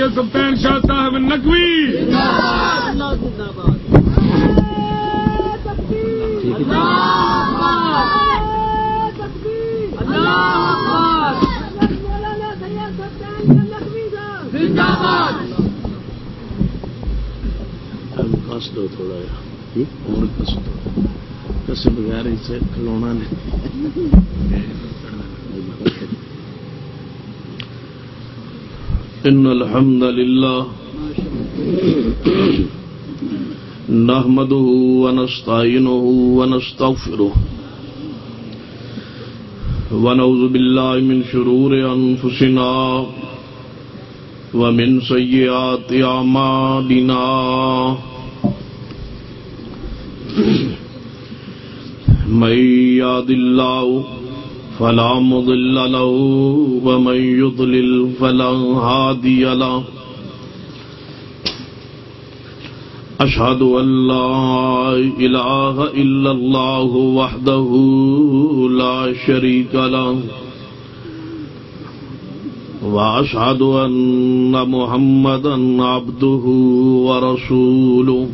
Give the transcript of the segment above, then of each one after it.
سید سلطان شاہ صاحب نقوی۔ کس دو تھوڑا اور کس دو۔ کس بغیر اسے کھلونا نہیں۔ ان الحمد لله نحمده ونستعينه ونستغفره ونعوذ بالله من شرور انفسنا ومن سيئات اعمالنا من يهد الله فلا مضل له ومن يضلل فلا هادي له. أشهد أن لا إله إلا الله وحده لا شريك له. وأشهد أن محمدا عبده ورسوله.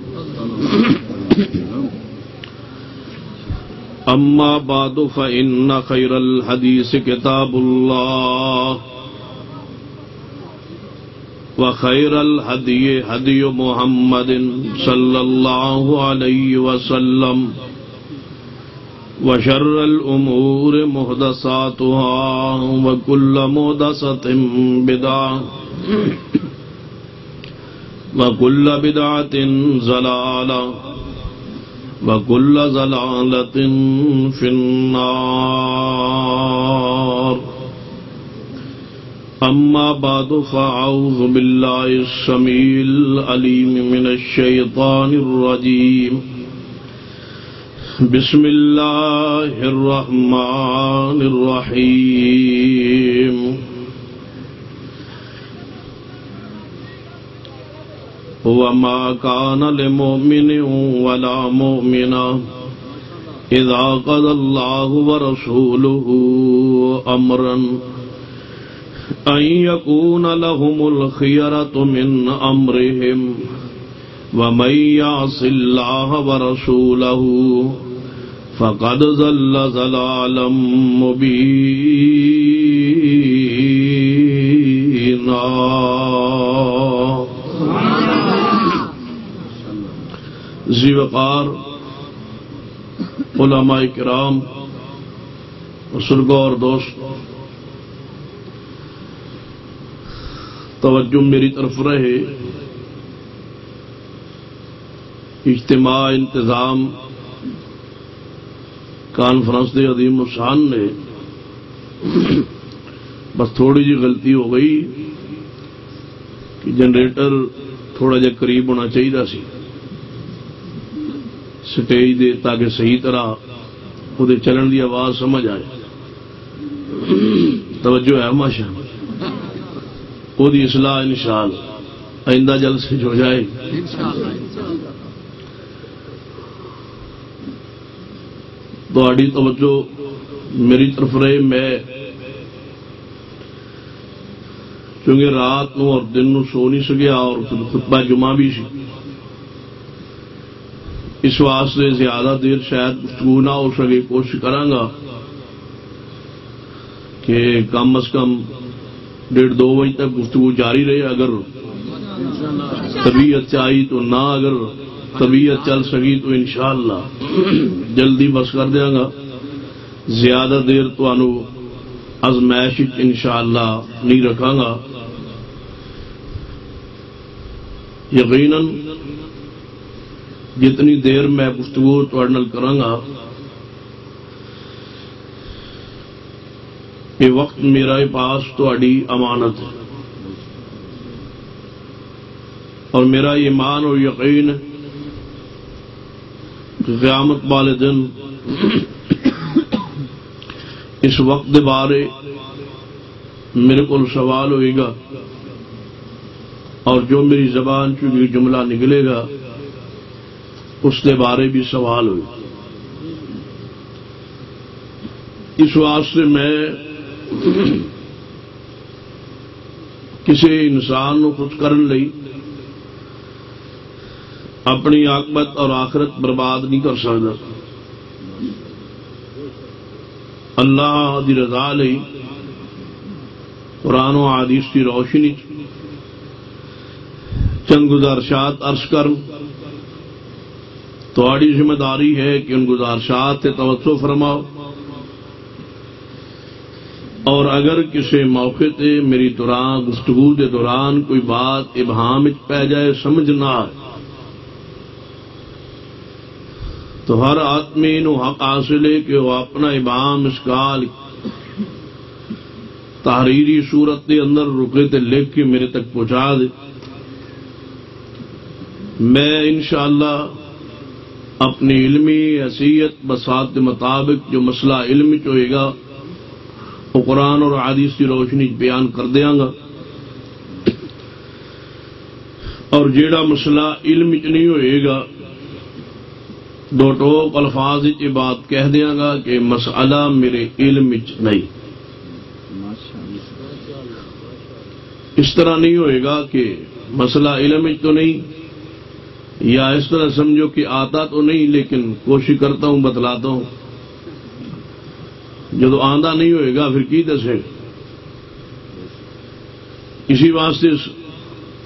أما بعد فإن خير الحديث كتاب الله وخير الهدي هدي محمد صلى الله عليه وسلم وشر الأمور مهدساتها وكل مهدسة بدعة وكل بدعة زلالة وكل زلالة في النار أما بعد فأعوذ بالله السميع العليم من الشيطان الرجيم بسم الله الرحمن الرحيم وما كان لمؤمن ولا مؤمنة. إذا قد الله ورسوله أمرا أن يكون لهم الخيرة من أمرهم. ومن يعص الله ورسوله فقد ذل ذلالا مبينا. زی وقار علماء کرام، بزرگوں اور دوست، توجہ میری طرف رہے۔ اجتماع، انتظام، کانفرنس دے عظیم نسان نے بس تھوڑی جی غلطی ہو گئی کہ جنریٹر تھوڑا جا قریب ہونا چاہیے سی۔ سٹیج دے تاکہ صحیح طرح وہ چلن دی آواز سمجھ آئے۔ توجہ ہے ماشا وہ اصلاح انشاء آئندہ جلد سے ہو جائے۔ تھوڑی توجہ میری طرف رہے۔ میں چونکہ رات نو اور دن نو سو نہیں سکیا اور خطبہ جمعہ بھی سی۔ اس واسطے زیادہ دیر شاید گفتگو نہ ہو سکے، کوشش کرانگا کہ کم از کم ڈیڑھ دو بجے تک گفتگو جاری رہے۔ اگر طبیعت چاہی تو نہ، اگر طبیعت چل سکی تو انشاءاللہ جلدی بس کر دیا گا۔ زیادہ دیر تو ازمائش انشاءاللہ نہیں رکھا گا۔ یقیناً جتنی دیر میں گفتگو تھوڑے کرا یہ وقت میرا پاس تھی امانت ہے۔ اور میرا ایمان اور یقین قیامت والے دن اس وقت بارے میرے کو سوال ہوئے گا اور جو میری زبان چونکہ جملہ نکلے گا اس کے بارے بھی سوال ہوئے اس واسطے میں کسی انسان نو خوش کرن لئی اپنی آکبت اور آخرت برباد نہیں کر سکتا۔ اللہ دی رضا لئی قرآن و حدیث کی روشنی چند گزارشات عرض کر تھوڑی ذمہ داری ہے کہ ان گزارشات سے توجہ فرماؤ۔ اور اگر کسی موقع تے میری دوران، گفتگو کے دوران کوئی بات ابہام پہ جائے، سمجھ نہ آئے، تو ہر آدمی نو حق حاصل ہے کہ وہ اپنا ابام اس کال تحریری صورت کے اندر رکے تے لکھ کے میرے تک پہنچا دے۔ میں انشاءاللہ اپنی علمی حیثیت بسات کے مطابق جو مسئلہ علم چ ہوئے گا، وہ قرآن اور حدیث کی روشنی بیان کر دیا گا۔ اور جیڑا مسئلہ علم چ نہیں ہوئے گا، دو ٹوک الفاظ یہ بات کہہ دیا گا کہ مسئلہ میرے علم چ نہیں۔ اس طرح نہیں ہوئے گا کہ مسئلہ علم چ تو نہیں یا اس طرح سمجھو کہ آتا تو نہیں، لیکن کوشش کرتا ہوں، بتلاتا ہوں۔ جب آندہ نہیں ہوئے گا، پھر کی دسے؟ اسی واسطے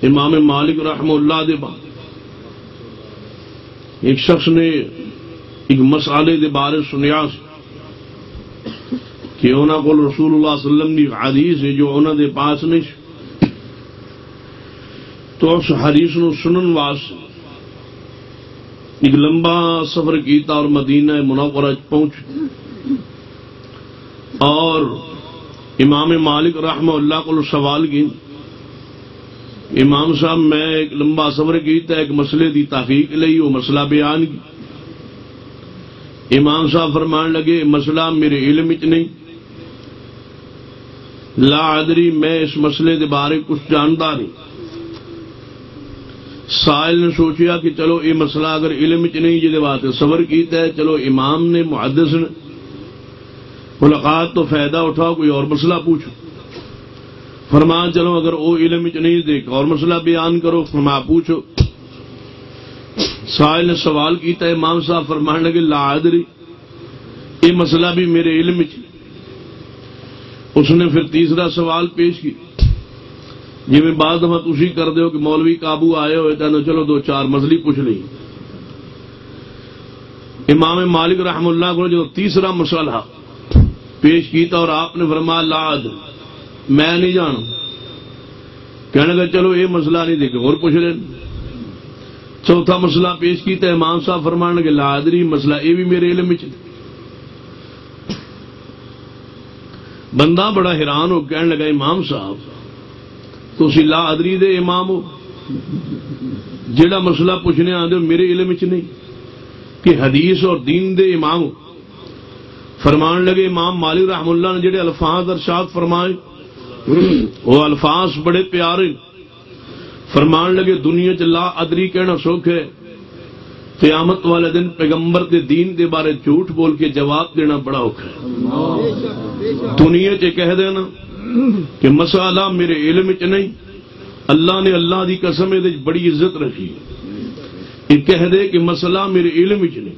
امام مالک رحم اللہ دے بعد ایک شخص نے ایک مسالے دے بارے سنیا کہ انہوں کو رسول اللہ اللہ علیہ وسلم کی حدیث ہے جو انہوں دے پاس نہیں تو اس حدیث نو سنن واسطے ایک لمبا سفر کیتا اور مدینہ منورہ پہنچ۔ اور امام مالک رحمہ اللہ کو سوال کی۔ امام صاحب، میں ایک لمبا سفر کیتا، ایک مسئلے دی تحقیق لئی، وہ مسئلہ بیان کی۔ امام صاحب فرمان لگے، مسئلہ میرے علم چ نہیں۔ لا ادری، میں اس مسئلے کے بارے کچھ جانتا نہیں۔ سائل نے سوچیا کہ چلو یہ مسئلہ اگر علم چ نہیں جی واسطے صبر کیتا ہے، چلو امام نے، محدث نے، ملاقات تو فائدہ اٹھاؤ، کوئی اور مسئلہ پوچھو۔ فرمان چلو اگر وہ علم چ نہیں دیکھ اور مسئلہ بیان کرو فرما پوچھو۔ سائل نے سوال کیتا ہے امام صاحب فرمان لگے، لا یہ مسئلہ بھی میرے علم چ۔ اس نے پھر تیسرا سوال پیش کیا۔ جی میں بعض دفعہ تھی کر دو کہ مولوی قابو آئے ہوئے تو چلو دو چار مزلی پوچھ لی امام مالک رحم اللہ کو جو تیسرا مسئلہ پیش کیتا اور آپ نے فرما لاد میں نہیں جانا۔ کہنے لگا، چلو یہ مسئلہ نہیں دیکھے اور پوچھ لیں۔ چوتھا مسئلہ پیش کیتا، امام صاحب فرمان لگے لادری مسئلہ یہ بھی میرے علم میں بندہ بڑا حیران ہو، کہنے لگا، امام صاحب تھی لا ادری دے امام ہو۔ جڑا مسئلہ پوچھنے آدھے میرے علم چ نہیں۔ کہ حدیث اور دین دے امام ہو۔ فرمان لگے امام مالک رحم اللہ نے جڑے الفاظ ارشاد فرمائے وہ الفاظ بڑے پیارے۔ فرمان لگے دنیا چ لا ادری کہنا سوکھ ہے۔ قیامت والے دن پیغمبر کے دین کے بارے جھوٹ بول کے جواب دینا بڑا اوکھا ہے۔ دنیا چ کہہ دینا کہ مسئلہ میرے علم چ نہیں، اللہ نے اللہ دی قسم یہ بڑی عزت رکھی۔ یہ کہہ دے کہ مسئلہ میرے علم چ نہیں۔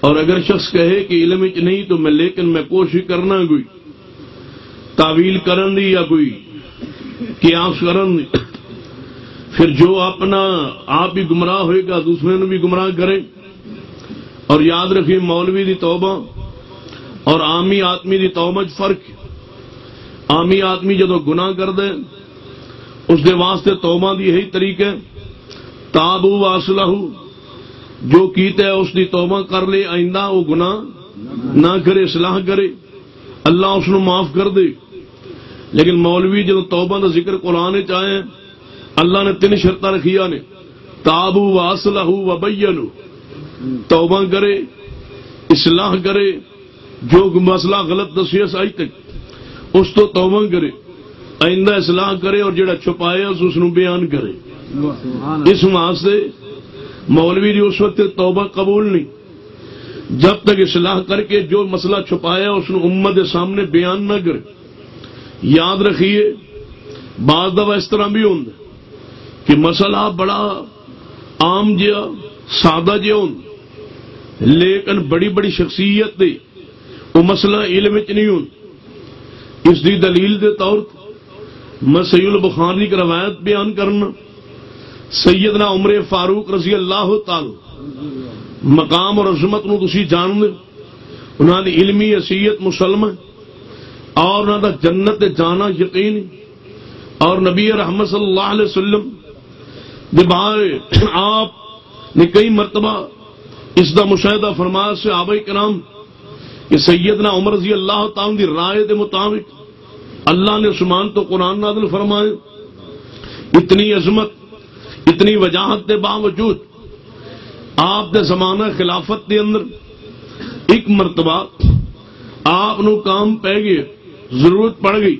اور اگر شخص کہے کہ علم چ نہیں تو میں لیکن میں کوشش کرنا کوئی، تعویل کرن دی یا کوئی، قیاس کرن دی۔ پھر جو اپنا آپ بھی گمراہ ہوئے گا، دوسرے نے بھی گمراہ کرے۔ اور یاد رکھیں مولوی دی توبہ اور عامی آدمی دی توبہ فرق عامی آدمی جدو گناہ کر دے اس دے واسطے توبہ دی یہی طریقے تابو واسلہ جو کیتے ہے اس دی توبہ کر لے، آئندہ وہ گناہ نہ کرے، اصلاح کرے، اللہ اس نو معاف کر دے۔ لیکن مولوی جدو توبہ دا ذکر قرآن چاہے اللہ نے تین شرط رکھیا نے، تابو واسلہ وبینو، توبہ کرے، اصلاح کرے، جو مسئلہ غلط دسیس آئی تک۔ اس تو توبہ کرے، آئندہ اصلاح کرے اور جڑا چھپایا اس نو بیان کرے۔ اس واسطے مولوی نے اس وقت توبہ قبول نہیں۔ جب تک اصلاح کر کے جو مسئلہ چھپایا اس نو امت سامنے بیان نہ کرے۔ یاد رکھیے، بعض دفعہ اس طرح بھی ہوں کہ مسئلہ بڑا عام جہا، سادہ جہا ہوں لیکن بڑی بڑی شخصیت دے، وہ مسئلہ علم چ نہیں ہوں اس دی دلیل دے طور میں سید البخاری کی روایت بیان کرنا۔ سیدنا عمر فاروق رضی اللہ تعالی مقام اور عظمت نو تسی جان دے۔ انہوں نے علمی حیثیت مسلم اور انہوں نے جنت جانا یقین اور نبی رحمت صلی اللہ علیہ وسلم دے بارے آپ نے کئی مرتبہ اس دا مشاہدہ فرمایا سے آبائی کرام، کہ سیدنا عمر رضی اللہ تعالی دی رائے دے مطابق اللہ نے عثمان تو قرآن نازل فرمائے۔ اتنی عظمت، اتنی وجاہت کے باوجود آپ دے زمانہ خلافت کے اندر ایک مرتبہ آپ نو کام پہ گئے، ضرورت پڑ گئی۔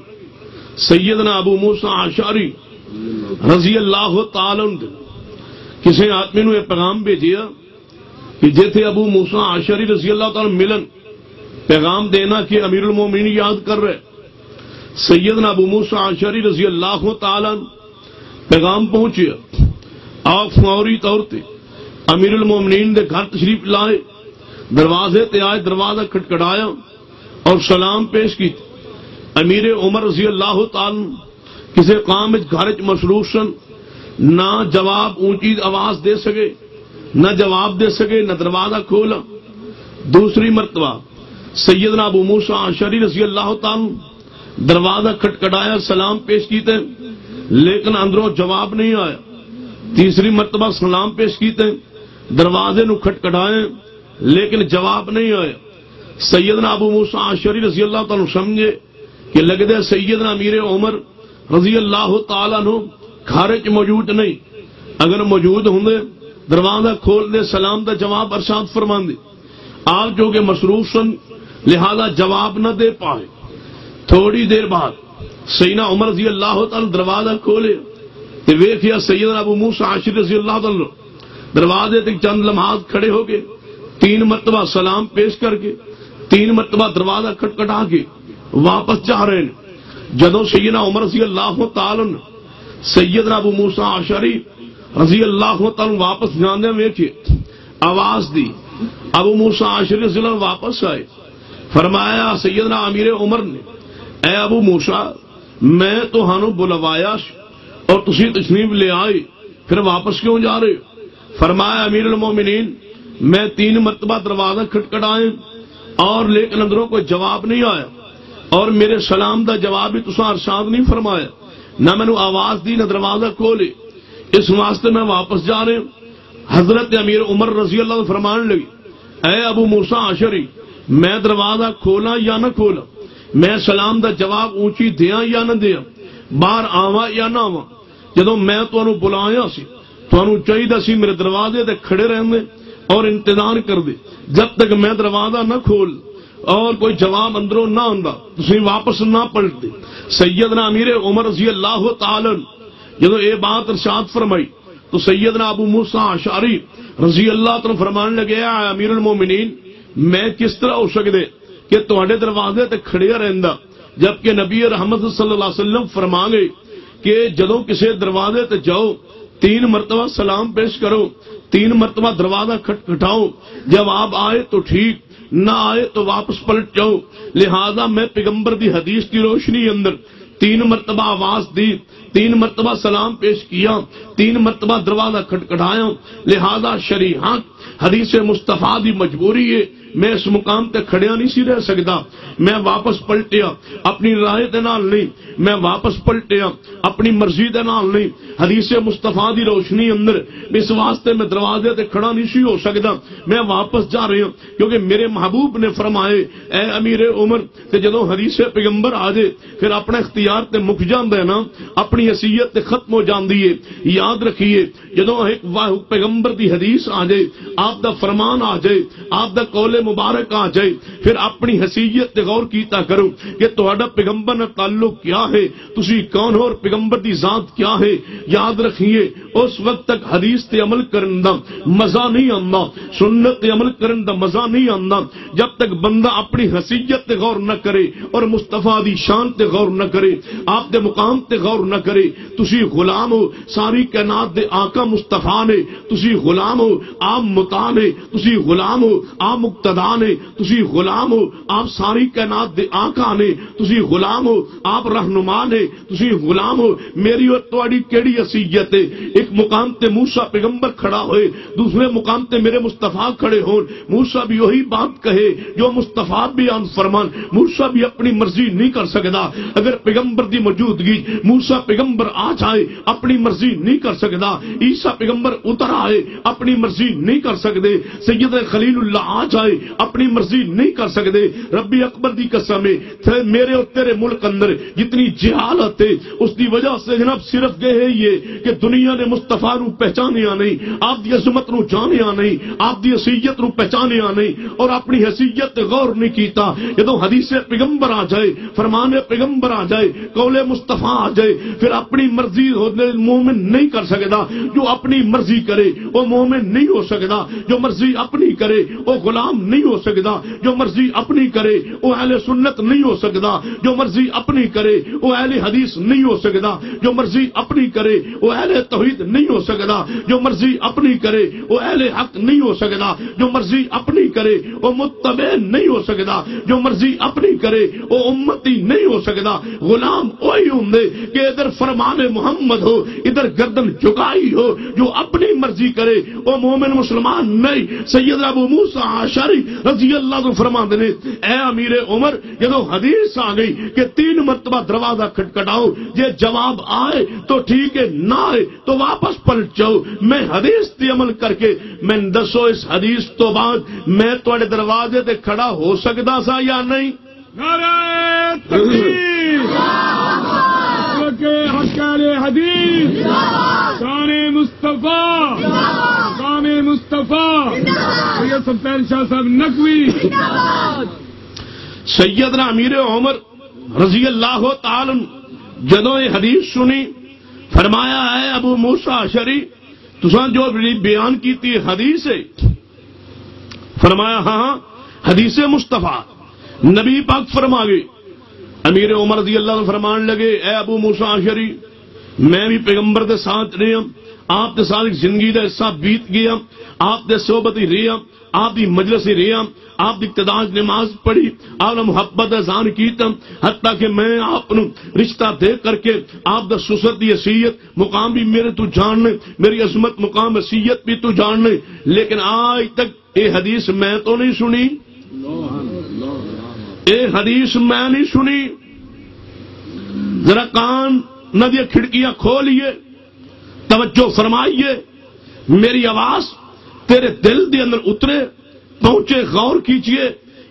سیدنا ابو موسا آشاری رضی اللہ تعالی کسی آدمی نو یہ پیغام بھیجیا کہ جیسے ابو موسا آشاری رضی اللہ تعالی ملن، پیغام دینا کہ امیر المومنین یاد کر رہے۔ سیدنا ابو موسا آشاری رضی اللہ تعالی پیغام پہنچیا آپ فوری طور پہ امیر المومنین دے گھر تشریف لائے، دروازے تے آئے، دروازہ کھٹکھٹایا اور سلام پیش کی۔ امیر عمر رضی اللہ تعالی کسی کام گھر چ مصروف سن، نہ جواب اونچی آواز دے سکے، نہ جواب دے سکے، نہ دروازہ کھولا۔ دوسری مرتبہ سیدنا ابو موسا آشری رضی اللہ تعالی دروازہ کھٹکھٹایا، سلام پیش کیتے، لیکن اندروں جواب نہیں آیا۔ تیسری مرتبہ سلام پیش کیتے، دروازے نو کھٹکھٹائے، لیکن جواب نہیں آیا۔ سیدنا ابو موسا آشری رضی اللہ تعالی سمجھے کہ لگتے سیدنا امیر عمر رضی اللہ تعالیٰ نو گھر چ موجود نہیں۔ اگر موجود ہوں، دروازہ کھول دے، سلام دا جواب ارشاد فرما دے آپ جو کہ مصروف سن، لہذا جواب نہ دے پائے۔ تھوڑی دیر بعد سیدنا عمر رضی اللہ تعالی دروازہ کھولے تے ویکھیا سیدنا ابو موسیٰ عاشر رضی اللہ تعالی دروازے تک چند لمحات کھڑے ہو گئے، تین مرتبہ سلام پیش کر کے، تین مرتبہ دروازہ کھٹکھٹا کے واپس جا رہے ہیں۔ جدو سیدنا عمر رضی اللہ تعالی سیدنا ابو موسیٰ عاشری رضی اللہ تعالی واپس جانے ویکھے، آواز دی۔ ابو موسیٰ عاشری رضی اللہ واپس آئے۔ فرمایا، سیدنا امیر عمر نے اے ابو موسیٰ، میں تو بلوایا اور تسی تشریف لے آئے پھر واپس کیوں جا رہے فرمایا، امیر المومنین، میں تین مرتبہ دروازہ کھٹکھٹائے، اور لیکن اندروں کوئی جواب نہیں آیا، اور میرے سلام دا جواب بھی تسا ارشاد نہیں فرمایا۔ نہ میں نے آواز دی، نہ دروازہ کھولے۔ اس واسطے میں واپس جا رہے ہوں۔ حضرت امیر عمر رضی اللہ فرمان لگی اے ابو موسا آشری میں دروازہ کھولا یا نہ کھولا؟ میں سلام دا جواب اونچی دیا یا نہ دیا؟ باہر آوا یا نہ آوا جدو میں تمہوں بلایا سی تمہوں چاہیے سی میرے دروازے تے کھڑے رہنے اور انتظار کر دے۔ جب تک میں دروازہ نہ کھول اور کوئی جواب اندروں نہ آندا تھی واپس نہ پلٹتے سیدنا امیر عمر رضی اللہ تعالی جدو یہ بات ارشاد فرمائی، تو سیدنا ابو موسا اشاری رضی اللہ تعالی فرمان لگے امیر المومنین، میں کس طرح ہو سکتے کہ تے دروازے تے کھڑے رہندا۔ جبکہ نبی رحمت صلی اللہ علیہ وسلم فرما گئے کہ جدو کسی دروازے تے جاؤ، تین مرتبہ سلام پیش کرو، تین مرتبہ دروازہ کھٹکھٹاؤ جب آپ آئے تو ٹھیک، نہ آئے تو واپس پلٹ جاؤ۔ لہذا میں پیغمبر دی حدیث کی روشنی اندر تین مرتبہ آواز دی، تین مرتبہ سلام پیش کیا، تین مرتبہ دروازہ کھٹکھٹایا۔ لہذا شریحات حدیث مصطفیٰ دی مجبوری ہے میں اس مقام تے کھڑیا نہیں سی رہ سکتا۔ میں واپس پلٹیا، اپنی رائے دے نال نہیں۔ میں واپس پلٹیا، اپنی مرضی دے نال نہیں۔ حدیث مصطفیٰ دی روشنی اندر اس واسطے میں دروازے تے کھڑا نہیں سی ہو سکتا۔ میں واپس جا رہی ہوں، کیونکہ میرے محبوب نے فرمائے، اے امیر عمر تے جدو حدیث پیغمبر آ جائے، پھر اپنے اختیار تے مک جاندے نا، اپنی حیثیت تے ختم ہو جاندی ہے۔ یاد رکھیے جدو ایک پیغمبر دی حدیث آ جائے، آپ دا فرمان آ جائے، آپ دا قول مبارک آ جائے، پھر اپنی حیثیت تے غور کیتا کرو کہ تہاڈا پیغمبر نال تعلق کیا ہے، تسی کون ہو اور پیغمبر دی ذات کیا ہے؟ یاد رکھیے، اس وقت تک حدیث تے عمل کرن دا مزہ نہیں آندا، سنت تے عمل کرن دا مزہ نہیں آندا۔ جب تک بندہ اپنی حیثیت تے غور نہ کرے اور مصطفیٰ دی شان تے غور نہ کرے، آپ دے مقام تے غور نہ کرے، تسی غلام ہو، ساری کائنات دے آقا مصطفیٰ نے، تسی غلام ہو آپ متا نے تسی غلام ہو آپ مقتدا خدا نے، تسی غلام ہو، آپ ساری کائنات دے آقا نے، تسی غلام ہو، آپ رہنما نے، تسی غلام ہو، میری اور تواڈی کیڑی حیثیت ہے؟ ایک مقام تے موسی پیغمبر کھڑا ہوئے، دوسرے مقام تے میرے مصطفیٰ کھڑے ہون۔ موسی بھی وہی بات کہے جو مصطفیٰ بھی ان فرمان۔ موسی بھی اپنی مرضی نہیں کر سکتا اگر پیغمبر دی موجودگی موسی پیغمبر آ جائے، اپنی مرضی نہیں کر سکتا عیسیٰ پیغمبر اتر آئے، اپنی مرضی نہیں کر سکتے سید خلیل اللہ آ جائے اپنی مرضی نہیں کر سکتے۔ ربی اکبر دی قسم ہے میرے اور تیرے ملک اندر جتنی جہالت ہے، اس دی وجہ سے جناب صرف یہ ہے یہ کہ دنیا نے مصطفیٰ نو پہچانیا نہیں، آپ دی عظمت نو جانیا نہیں، آپ دی حیثیت نو پہچانیا نہیں اور اپنی حیثیت غور نہیں کیتا۔ جدو حدیث پیغمبر آ جائے، فرمان پیغمبر آ جائے، قول مصطفیٰ آ جائے، پھر اپنی مرضی مومن نہیں کر سکتا۔ جو اپنی مرضی کرے، وہ مومن نہیں ہو سکتا۔ جو مرضی اپنی کرے، وہ غلام نہیں ہو سکتا۔ جو مرضی اپنی کرے، وہ اہل سنت نہیں ہو سکتا۔ جو مرضی اپنی کرے، وہ اہل حدیث نہیں ہو سکتا۔ جو مرضی اپنی کرے، وہ اہل توحید نہیں ہو سکتا۔ جو مرضی اپنی کرے، وہ اہل حق نہیں ہو سکتا۔ جو مرضی اپنی کرے، وہ متبع نہیں ہو سکتا۔ جو مرضی اپنی کرے، وہ امتی نہیں ہو سکتا۔ غلام وہی ہوں کہ ادھر فرمان محمد ہو، ادھر گردن جھکائی ہو، جو اپنی مرضی کرے، وہ مومن مسلمان نہیں۔ سید ابو موسا آشاری رضی اللہ تو فرما دے اے امیر عمر جدو حدیث آ گئی کہ تین مرتبہ دروازہ کھٹکھٹاؤ یہ جواب آئے تو ٹھیک ہے نہ آئے تو واپس پلٹ جاؤ۔ میں حدیث تی عمل کر کے میں دسو اس حدیث تو بعد میں تھوڑے دروازے تے کھڑا ہو سکتا سا یا نہیں؟ نعرہ تکبیر۔ حقال حدیث۔ شان مصطفیٰ۔ شان مصطفیٰ۔ سید سلطان شاہ صاحب نقوی۔ سیدنا امیر عمر رضی اللہ تعالی جدو یہ حدیث سنی فرمایا ہے ابو موسا شری تسان جو بیان کی تھی حدیث ہے فرمایا ہاں ہاں حدیث مصطفیٰ نبی پاک فرما گئے امیر عمر رضی اللہ عنہ فرمان لگے، اے ابو موسا شری میں بھی پیغمبر دے ساتھ رہا آپ دے ساتھ زندگی دا حصہ بیت گیا آپ دے صحبت ہی رہا آپ دی مجلس ہی رہا آپ دی ابتداج نماز پڑھی. آپ نے محبت ازان کیتا حتیٰ کہ میں آپ نو رشتہ دے کر کے آپ دا سسر دی حیثیت، مقام بھی میرے تو جاننے، میری عظمت، مقام، حیثیت بھی تو جاننے. لیکن آج تک یہ حدیث میں تو نہیں سنی۔ اے حدیث میں نہیں سنی۔ ذرا کان ندی کھڑکیاں کھولیے۔ توجہ فرمائیے۔ میری آواز تیرے دل دے اندر اترے۔ پہنچے، غور کیجیے۔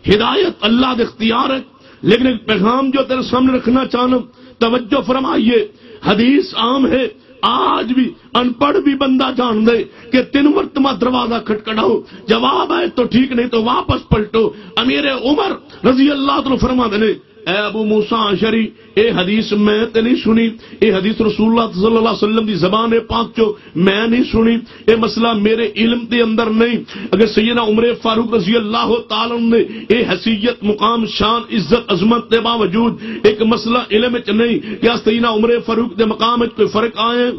ہدایت اللہ دے اختیار ہے۔ لیکن ایک پیغام جو تیرے سامنے رکھنا چاہنا، توجہ فرمائیے۔ حدیث عام ہے۔ آج بھی ان پڑھ بھی بندہ جان دے کہ تین مرتبہ دروازہ کھٹکھٹاؤ۔ جواب ہے تو ٹھیک، نہیں تو واپس پلٹو۔ امیر عمر رضی اللہ تعالی فرما دے اے ابو موسا شری اے حدیث میں تے نہیں سنی، اے حدیث رسول اللہ صلی اللہ علیہ وسلم دی زبان پاک چو میں نہیں سنی، اے مسئلہ میرے علم دے اندر نہیں۔ اگر سیدنا عمر فاروق رضی اللہ تعالی نے اے حیثیت، مقام، شان، عزت، عظمت دے باوجود ایک مسئلہ علم وچ نہیں، کیا سیدنا عمر فاروق دے مقام وچ کوئی فرق آئے؟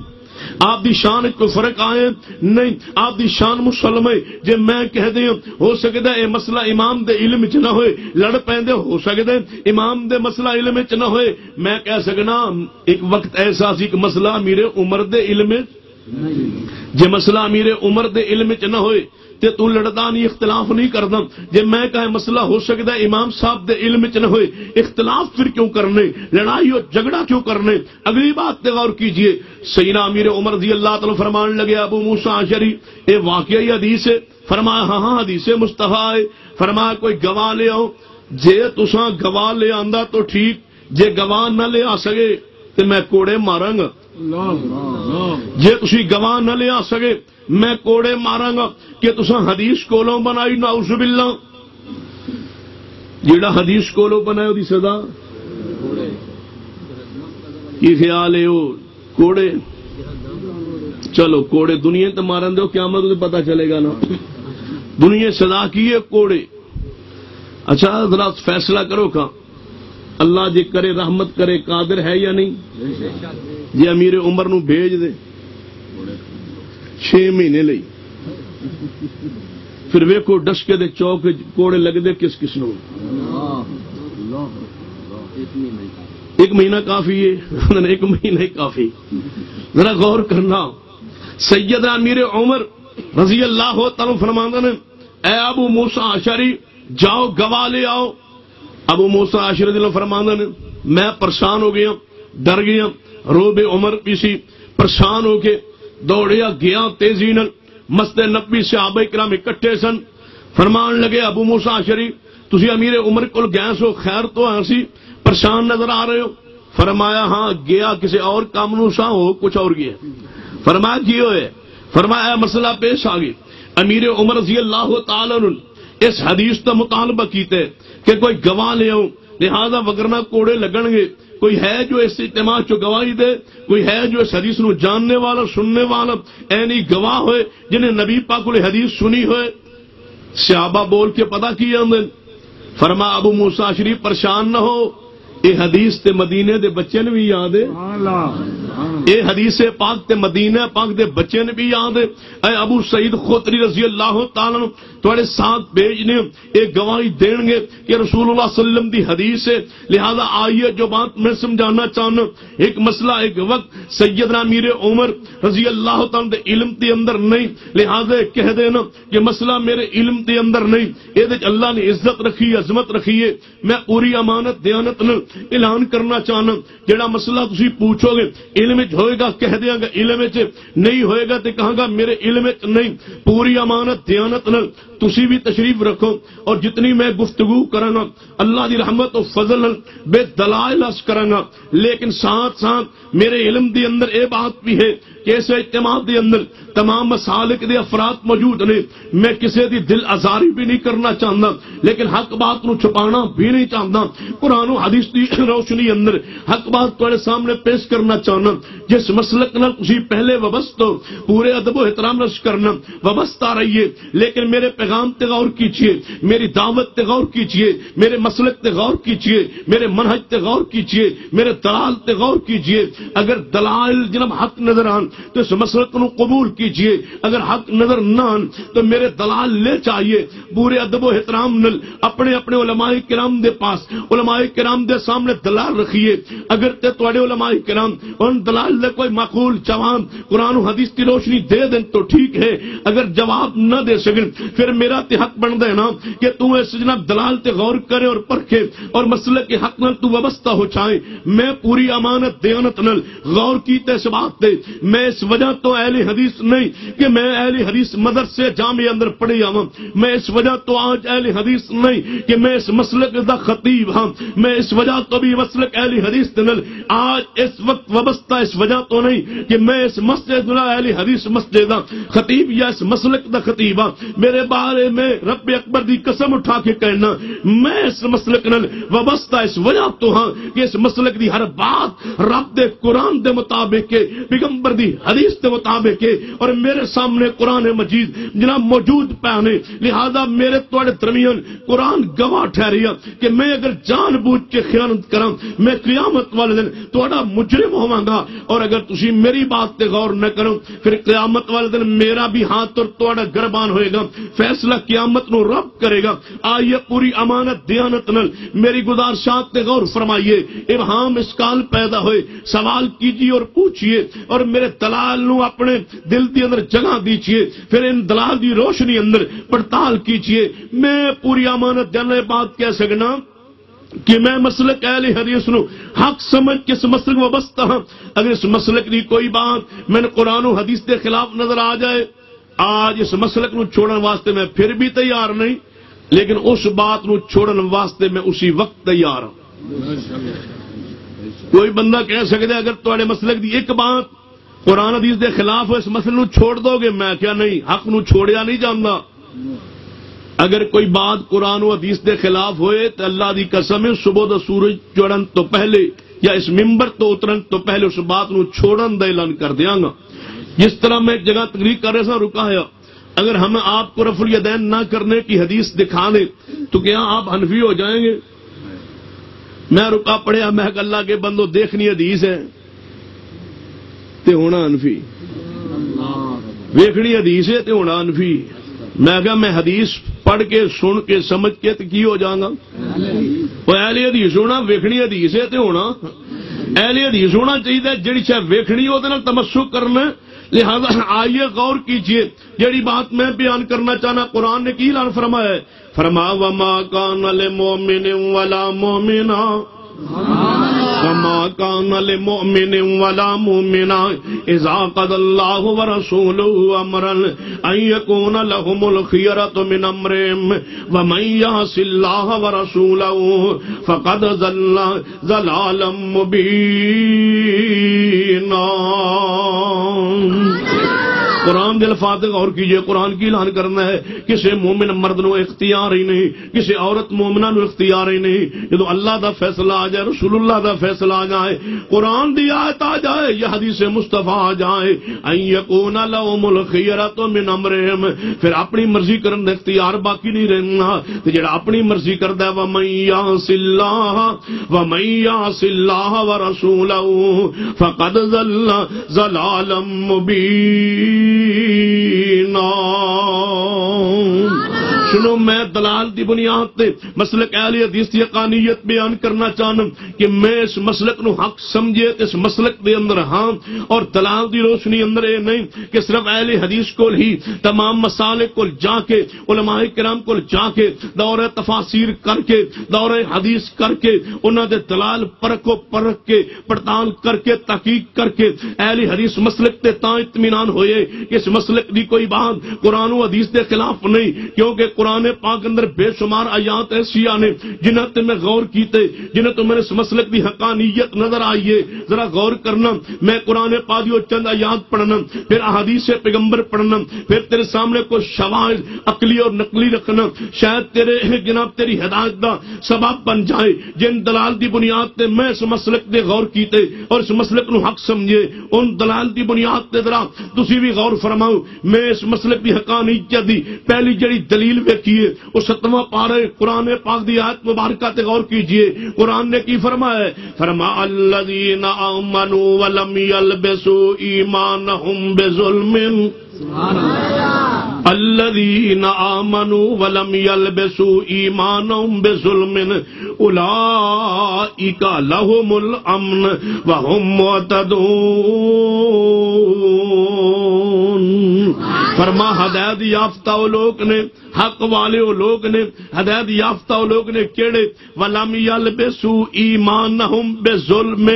آپ دی شان کوئی فرق آئے نہیں آپ دی شان مسلم ہے۔ جے میں کہہ دیں ہو سکتا ہے مسئلہ امام دے علم چ نہ ہوئے لڑ پیندے ہو سکتا ہے امام دے مسئلہ علم چ نہ ہوئے۔ میں کہہ سکنا ایک وقت ایسا سی کہ مسئلہ میرے عمر دے علم جے مسئلہ میرے عمر دے علم چ نہ ہوئے تے تو لڑدا نہیں اختلاف نہیں کردا جے میں کہے مسئلہ ہو سکتا ہے، امام صاحب دے علم چ نہ ہوئے، اختلاف پھر کیوں کرنے؟ لڑائی اور جھگڑا کیوں کرنے؟ اگلی بات تے غور کیجیے۔ سیدنا امیر عمر رضی اللہ تعالی فرمان لگے، ابو موسی اشری اے واقعی حدیث ہے۔ فرمایا ہاں ہاں حدیث مصطفی ہے۔ فرمایا، کوئی گواہ لے آؤ۔ جے تساں گواہ لے آندا تو ٹھیک، جے گواہ نہ لے آ سکے، تے میں کوڑے ماراں گا۔ جے تسی گواہ نہ لے آ سکے، میں کوڑے ماراں گا کہ تساں حدیث کولوں بنائی، نعوذ باللہ۔ جیڑا حدیث کولو بنائے دی سزا۔ کی خیال ہے وہ کوڑے؟ چلو، کوڑے دنیا تو مارن دو قیامت تو پتا چلے گا نا۔ دنیا سزا کی ہے کوڑے؟ اچھا ذرا فیصلہ کرو کا اللہ جی کرے رحمت کرے قادر ہے یا نہیں؟ جی امیر عمر نو بھیج دے۔ چھ مہینے لئی۔ پھر ویکو ڈسکے دے چوک کوڑے لگ دے کس کس نو۔ ایک مہینہ کافی ہے۔ ایک مہینہ ہی کافی۔ ذرا غور کرنا۔ سیدنا امیر عمر رضی اللہ تعالی فرماندہ نے، اے ابو موسا اشری جاؤ گواہ لے آؤ۔ ابو موسا اشر دل فرماندہ نے، میں پریشان ہو گیا، ڈر گیا روب عمر پیسی پریشان ہو کے دوڑیا گیا تیزی نل مستے نبی سے آبے کرام اکٹھے سن۔ فرمان لگے، ابو موسا اشری جی، تھی امیر عمر کو گئے سو خیر تو ایسی پریشان نظر آ رہے ہو۔ فرمایا ہاں گیا کسی اور کام نو سا، ہو کچھ اور گیا۔ فرمایا کی ہوئے۔ فرمایا، مسئلہ پیش آ گئی۔ امیر عمر رضی اللہ تعالی اس حدیث کا مطالبہ کیتے کہ کوئی گواہ لے آؤں لہذا وگرنا کوڑے لگن گے۔ کوئی ہے جو اس اجتماع چو گواہی دے کوئی ہے جو اس حدیث نو جاننے والا سننے والا اینی گواہ ہوئے جنہیں نبی پاک علیہ حدیث سنی ہوئے۔ صحابہ بول کے پتا کی اندر فرما ابو موسا شریف پریشان نہ ہو اے حدیث تے مدینے دے بچے نے بھی یاد ہے۔ اے حدیث پاک تے مدینہ پاک دے بچے نے بھی یاد ہے۔ اے ابو سعید خوتری رضی اللہ تعالیٰ تھوڑے ساتھ بھیجنے ایک گواہی دین گے کہ رسول اللہ صلی اللہ علیہ وسلم دی حدیث ہے۔ لہذا آئیے جو بات میں سمجھانا چاہنا، ایک مسئلہ، ایک وقت۔ سیدنا میر عمر رضی اللہ تعالیٰ دے علم تے اندر نہیں۔ لہذا کہہ دینا کہ مسئلہ میرے علم تے اندر نہیں۔ اے دے اللہ نے عزت رکھی، عظمت رکھی ہے۔ میں پوری امانت، دیانت نہ اعلان کرنا چاہنا۔ جڑا مسئلہ تسی پوچھو گے، علم ہوئے گا، کہہ دیا گا، علم نہیں ہوئے گا تو کہاں گا، میرے علم نہیں۔ پوری امانت، دیانت نل تسی بھی تشریف رکھو اور جتنی میں گفتگو کرنا اللہ دی رحمت و فضل بے دلائل اس کرنا لیکن ساتھ ساتھ میرے علم دی اندر اے بات بھی ہے کہ اس اجتماع دے اندر تمام مسالک دے افراد موجود نے، میں کسی دی دل آزاری بھی نہیں کرنا چاہتا، لیکن حق بات نو چھپانا بھی نہیں چاہتا۔ قرآن و حدیث دی روشنی اندر حق بات تھوڑے سامنے پیش کرنا چاہنا جس مسلک نال تسی پہلے وابست ہو پورے ادب و احترام رش کرنا، وابستہ رہیے، لیکن میرے پیغام تے غور کیجیے میری دعوت تے غور کیجیے میرے مسلک تے غور کیجیے میرے منہج تے غور کیجیے میرے دلال تے غور کیجیے اگر دلال جناب حق نظر آن، تو اس مسلک نو قبول کیجیے اگر حق نظر نہ آن، تو میرے دلال لے چاہیے پورے ادب و احترام نل اپنے اپنے علماء کرام دے پاس، علماء کرام دے سامنے دلال رکھیے۔ اگر تے توڑے علماء کرام، ان دلال دے کوئی معقول جواب، قرآن و حدیث کی روشنی دے دیں تو ٹھیک ہے۔ اگر جواب نہ دے سکن، پھر میرا تے حق بن دے نا کہ تو اس جناب دلال تے غور کرے اور پرکھے اور مسئلے کے حق نل تو وابستہ ہو چاہے میں پوری امانت دیانت نل غور کیتے اس بات تے۔ میں اس وجہ تو اہل حدیث نہیں کہ میں اہل حدیث مدرسے جامع اندر پڑھی آواں۔ میں اس وجہ تو آج اہل حدیث نہیں کہ میں اس مسلک دا خطیب ہاں۔ میں اس وجہ تو بھی مسلک اہل حدیث نل آج اس وقت وابستہ اس وجہ تو نہیں کہ میں اس مسجد نل اہل حدیث مسجد ہاں۔ خطیب یا اس مسلک دا خطیب ہاں۔ میرے بارے میں رب اکبر دی قسم اٹھا کے کہنا، میں اس مسلک نل وابستہ اس وجہ تو ہاں کہ اس مسلک دی ہر بات رب دے قرآن دے مطابق کے پیغمبر دی حدیث کے مطابق ہے، اور میرے سامنے قرآن مجید جناب موجود پہنے لہذا میرے توڑے درمیان قرآن گواہ ٹھہریا کہ میں اگر جان بوجھ کے خیانت کرا میں قیامت والے دن توڑا مجرم ہوا گا۔ اور اگر تسی میری بات تے غور نہ کرو، پھر قیامت والے دن میرا بھی ہاتھ اور توڑا گربان ہوئے گا۔ فیصلہ فیصلہ قیامت نو رب کرے گا۔ آئیے پوری امانت، دیانت نل۔ میری گزارشات تے غور فرمائیے۔ ابہام اسکال پیدا ہوئے۔ سوال کیجیے اور پوچھئے اور میرے دلال نو اپنے دل دی اندر جگہ دیجیے۔ پھر ان دلال دی روشنی اندر پڑتال کیجیے۔ میں پوری امانت جانے بات کہہ سکنا کہ میں مسلک اہل حدیث نو حق سمجھ کے اس مسلک وابستہ ہوں اگر اس مسلک دی کوئی بات میں نے قرآن و حدیث کے خلاف نظر آ جائے آج اس مسلک نو چھوڑن واسطے میں پھر بھی تیار نہیں، لیکن اس بات نو چھوڑن واسطے میں اسی وقت تیار ہوں۔ کوئی بندہ کہہ سکتا ہے، اگر تھوڑے مسلک دی ایک بات قرآن حدیث دے خلاف اس مسئلے نو چھوڑ دو گے، میں کیا نہیں، حق نو چھوڑیا نہیں جانتا اگر کوئی بات قرآن و حدیث کے خلاف ہوئے تو اللہ دی قسم ہے، صبح دا سورج چڑھن تو پہلے یا اس ممبر تو اترن تو پہلے اس بات نو چھوڑن دا اعلان کر دیاں گا۔ جس طرح میں ایک جگہ تقریر کر رہا سا رکا ہے۔ اگر ہم آپ کو رفع الیدین نہ کرنے کی حدیث دکھا دیں، تو کیا آپ حنفی ہو جائیں گے؟ میں رکا پڑھیا، میں اللہ کے بندو، دیکھنی حدیث ہے۔ تے ہونا انفی ویکھنی حدیث ہے تے ہونا انفی میں کہا میں حدیث پڑھ کے، سن کے، سمجھ کے تے کی ہو جاؤں گا؟ اہل حدیث ہونا، ویکھنی حدیث ہے تے ہونا۔ اہل حدیث ہونا چاہیے جڑی شاید ویکھنی وہ تمسک کرنا لہذا آئیے غور کیجیے۔ جڑی بات میں بیان کرنا چاہنا، قرآن نے کی لان فرمایا ہے؟ فرما، وما کان للمؤمن ولا مومنا وما كان لمؤمن ولا مؤمنا إذا قد الله ورسوله أمرا أن يكون لهم الخيرة من أمرهم ومن يعص الله ورسوله فقد ضل ضلالا مبينا. قرآن دل فاتح غور کیجیے۔ قرآن کی اعلان کرنا ہے کسی مومن مرد نو اختیار ہی نہیں کسی عورت مومنہ نو اختیار ہی نہیں۔ جدو اللہ دا فیصلہ آ جائے رسول اللہ دا فیصلہ آ جائے، قرآن دی آیت آ جائے، یا حدیث مصطفیٰ آ جائے، ان یکون لهم الخیرت من امرهم پھر اپنی مرضی کرن دا اختیار باقی نہیں رہنا۔ تے جڑا اپنی مرضی کردا ہے، ومن یعص اللہ، ومن یعص اللہ ورسولہ، فقد ضل ضلالا مبین۔ نام سنو، میں دلال دی بنیاد تے مسلک اہل حدیث دی حقانیت بیان کرنا چاہنا کہ میں اس مسلک نو حق سمجھے تے اس مسلک دے اندر ہاں اور دلال دی روشنی اندر اے نہیں کہ صرف اہل حدیث کو ہی تمام مسالے کو جا کے، علماء کرام کو جا کے دور تفاسیر کر کے دور حدیث کر کے، انہاں دے دلال پرکھو پرکھ کے، پڑتال کر کے، تحقیق کر کے اہل حدیث مسلک تے تا اطمینان ہوئے کہ اس مسلک دی کوئی بات قرآن و حدیث دے خلاف نہیں، کیونکہ قرآن پاک اندر بے شمار آیات ایسی آنے جنہیں تے میں غور کیتے جنہیں تو میں نے مسلک دی حقانیت نظر آئیے ذرا غور کرنا، میں قرآن پاک دیو چند آیات پڑھنا، پھر احادیث پیغمبر پڑھنا، پھر تیرے سامنے کو شواہد عقلی اور نقلی رکھنا۔ شاید تیرے، جناب تیری ہدایت دا سبب بن جائے۔ جن دلال دی بنیاد تے میں اس مسلک دے غور کیتے اور اس مسلک نو حق سمجھے، ان دلال دی بنیاد تے ذرا تسی بھی غور فرماؤ۔ میں اس مسلک دی حقانیت دی پہلی جڑی دلیل ویکھیے وہ ستواں پارے قرآن پاک دی آیت مبارکہ تے غور کیجیے۔ قرآن نے کی فرمایا فرما، الذین آمنوا ولم یلبسوا ایمانہم بظلم۔ سبحان اللہ۔ الذين آمنوا ولم يلبسوا إيمانهم بظلم أولئك لهم الأمن وهم مهتدون فرما، ہدایت یافتہ وہ لوگ نے، حق والے وہ لوگ نے، ہدایت یافتہ وہ لوگ نے کیڑے؟ ولم یلبسو ایمانہم بظلم.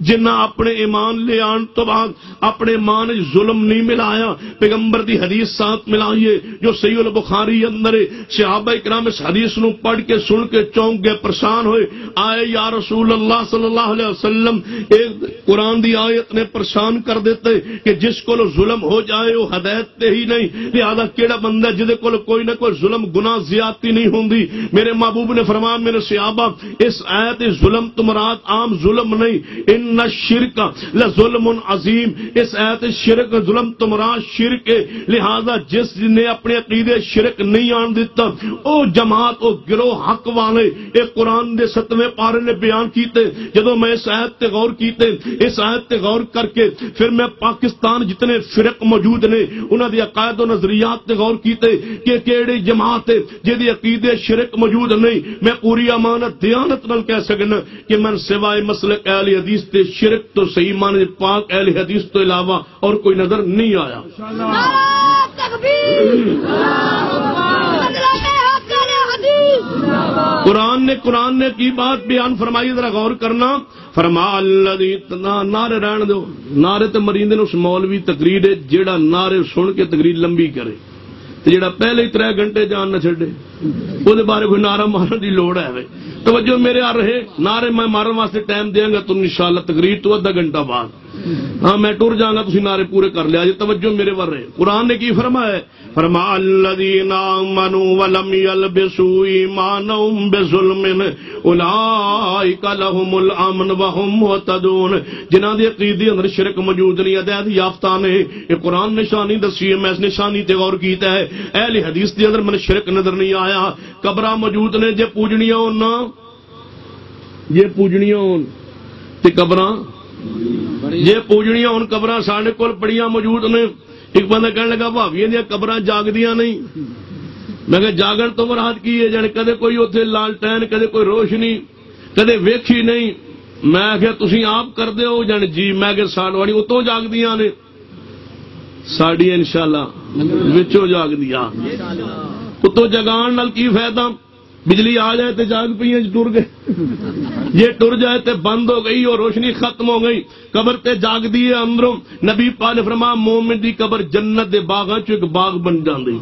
جنہ اپنے ایمان لے آن تو بعد اپنے ایمان ظلم نہیں ملایا، پیغمبر دی حدیث ساتھ ملایا ملائیے جو صحیح البخاری اندر صحابہ اکرام اس حدیث نو پڑھ کے سن کے چونک گئے، پریشان ہوئے۔ آئے، یا رسول اللہ صلی اللہ علیہ وسلم، ایک قرآن دی آیت نے پریشان کر دیتے کہ جس کو ظلم ہو جائے، وہ ہدایت تے ہی نہیں۔ لہذا کیڑا بندہ جہد کو کوئی نہ کوئی ظلم، گناہ زیادتی نہیں ہوندی۔ میرے محبوب نے فرمایا، میرے صحابہ، اس آیت ظلم تمرات عام ظلم نہیں۔ ان شرک لظلم عظیم۔ اس آیت شرک، ظلم تمرات شرک لہذا جس نے اپنے عقیدے شرک نہیں آن دیتا، او جماعت، او گروہ حق والے ایک قرآن دے ستویں پارے نے بیان کیتے جدو میں اس آیت تے غور کیتے، اس آیت تے غور کر کے پھر میں پاکستان جتنے فرق موجود نے انہوں دے عقائد و نظریات تے غور کیتے کہ کیڑی جماعت ہے جہی عقیدے شرک موجود نہیں۔ میں پوری امانت، دیانت نال کہہ سکنا کہ من سوائے مسلک اہل حدیث تے شرک تو صحیح معنی پاک اہل حدیث تو علاوہ اور کوئی نظر نہیں آیا۔ قرآن نے قرآن نے کی بات بیان فرمائی، ذرا غور کرنا۔ فرما اللہ نعرے رہن دو۔ نعرے تے مریندے اس مولوی تقریر ہے، جیڑا نعرے سن کے تقریر لمبی کرے۔ تے جیڑا پہلے ہی ترے گھنٹے جان نہ چھڈے۔ وہ بارے کوئی نعرہ مارن دی لوڑ ہے توجہ میرے آ رہے، نعرے میں مارن واسطے ٹائم دیاں گا تم انشاءاللہ تقریر تو ادھا گھنٹہ بعد۔ ہاں میں ٹر جاگا تھی نعرے پورے کر لیا۔ جی توجہ میرے ور رہے۔ قرآن نے کی فرمایا فرما، الذین آمنوا ولم یلبسوا ایمانهم بظلم اولئک لهم الامن وهم مهتدون جنہاں دے عقیدے اندر شرک موجود نہیں ہدایت یافتہ نے۔ یہ قرآن نشانی دسی ہے، میں اس نشانی تے غور کیتا ہے۔ اہل حدیث دے اندر من شرک نظر نہیں آیا۔ قبراں موجود نے، جے پوجنیاں ہون نا، جے پوجنیاں ہون تے قبراں جے پوجنیاں ہون قبراں ساڈے کول بڑیاں موجود نے، ایک بندہ کہنے لگا بھاویاں دیاں قبراں جاگدیاں نہیں۔ میں کہ جاگن تو مراد کی ہے جان کدے کوئی اتنے لالٹین، کدے کوئی روشنی، کدے ویکھی نہیں۔ میں کہ تسی آپ کر دے ہو جان جی میں کہ سال والی اتوں جاگدیاں نے۔ ساڑی انشاءاللہ وچوں جاگدیاں۔ اتوں جگان کی فائدہ؟ بجلی آ جائے تو جاگ پی ٹر گئے۔ یہ ٹر جائے تو بند ہو گئی اور روشنی ختم ہو گئی۔ قبر تے جاگ دی ہے اندروں۔ نبی پال فرما مومن دی قبر جنت دے باغاں چ ایک باغ بن جاندی۔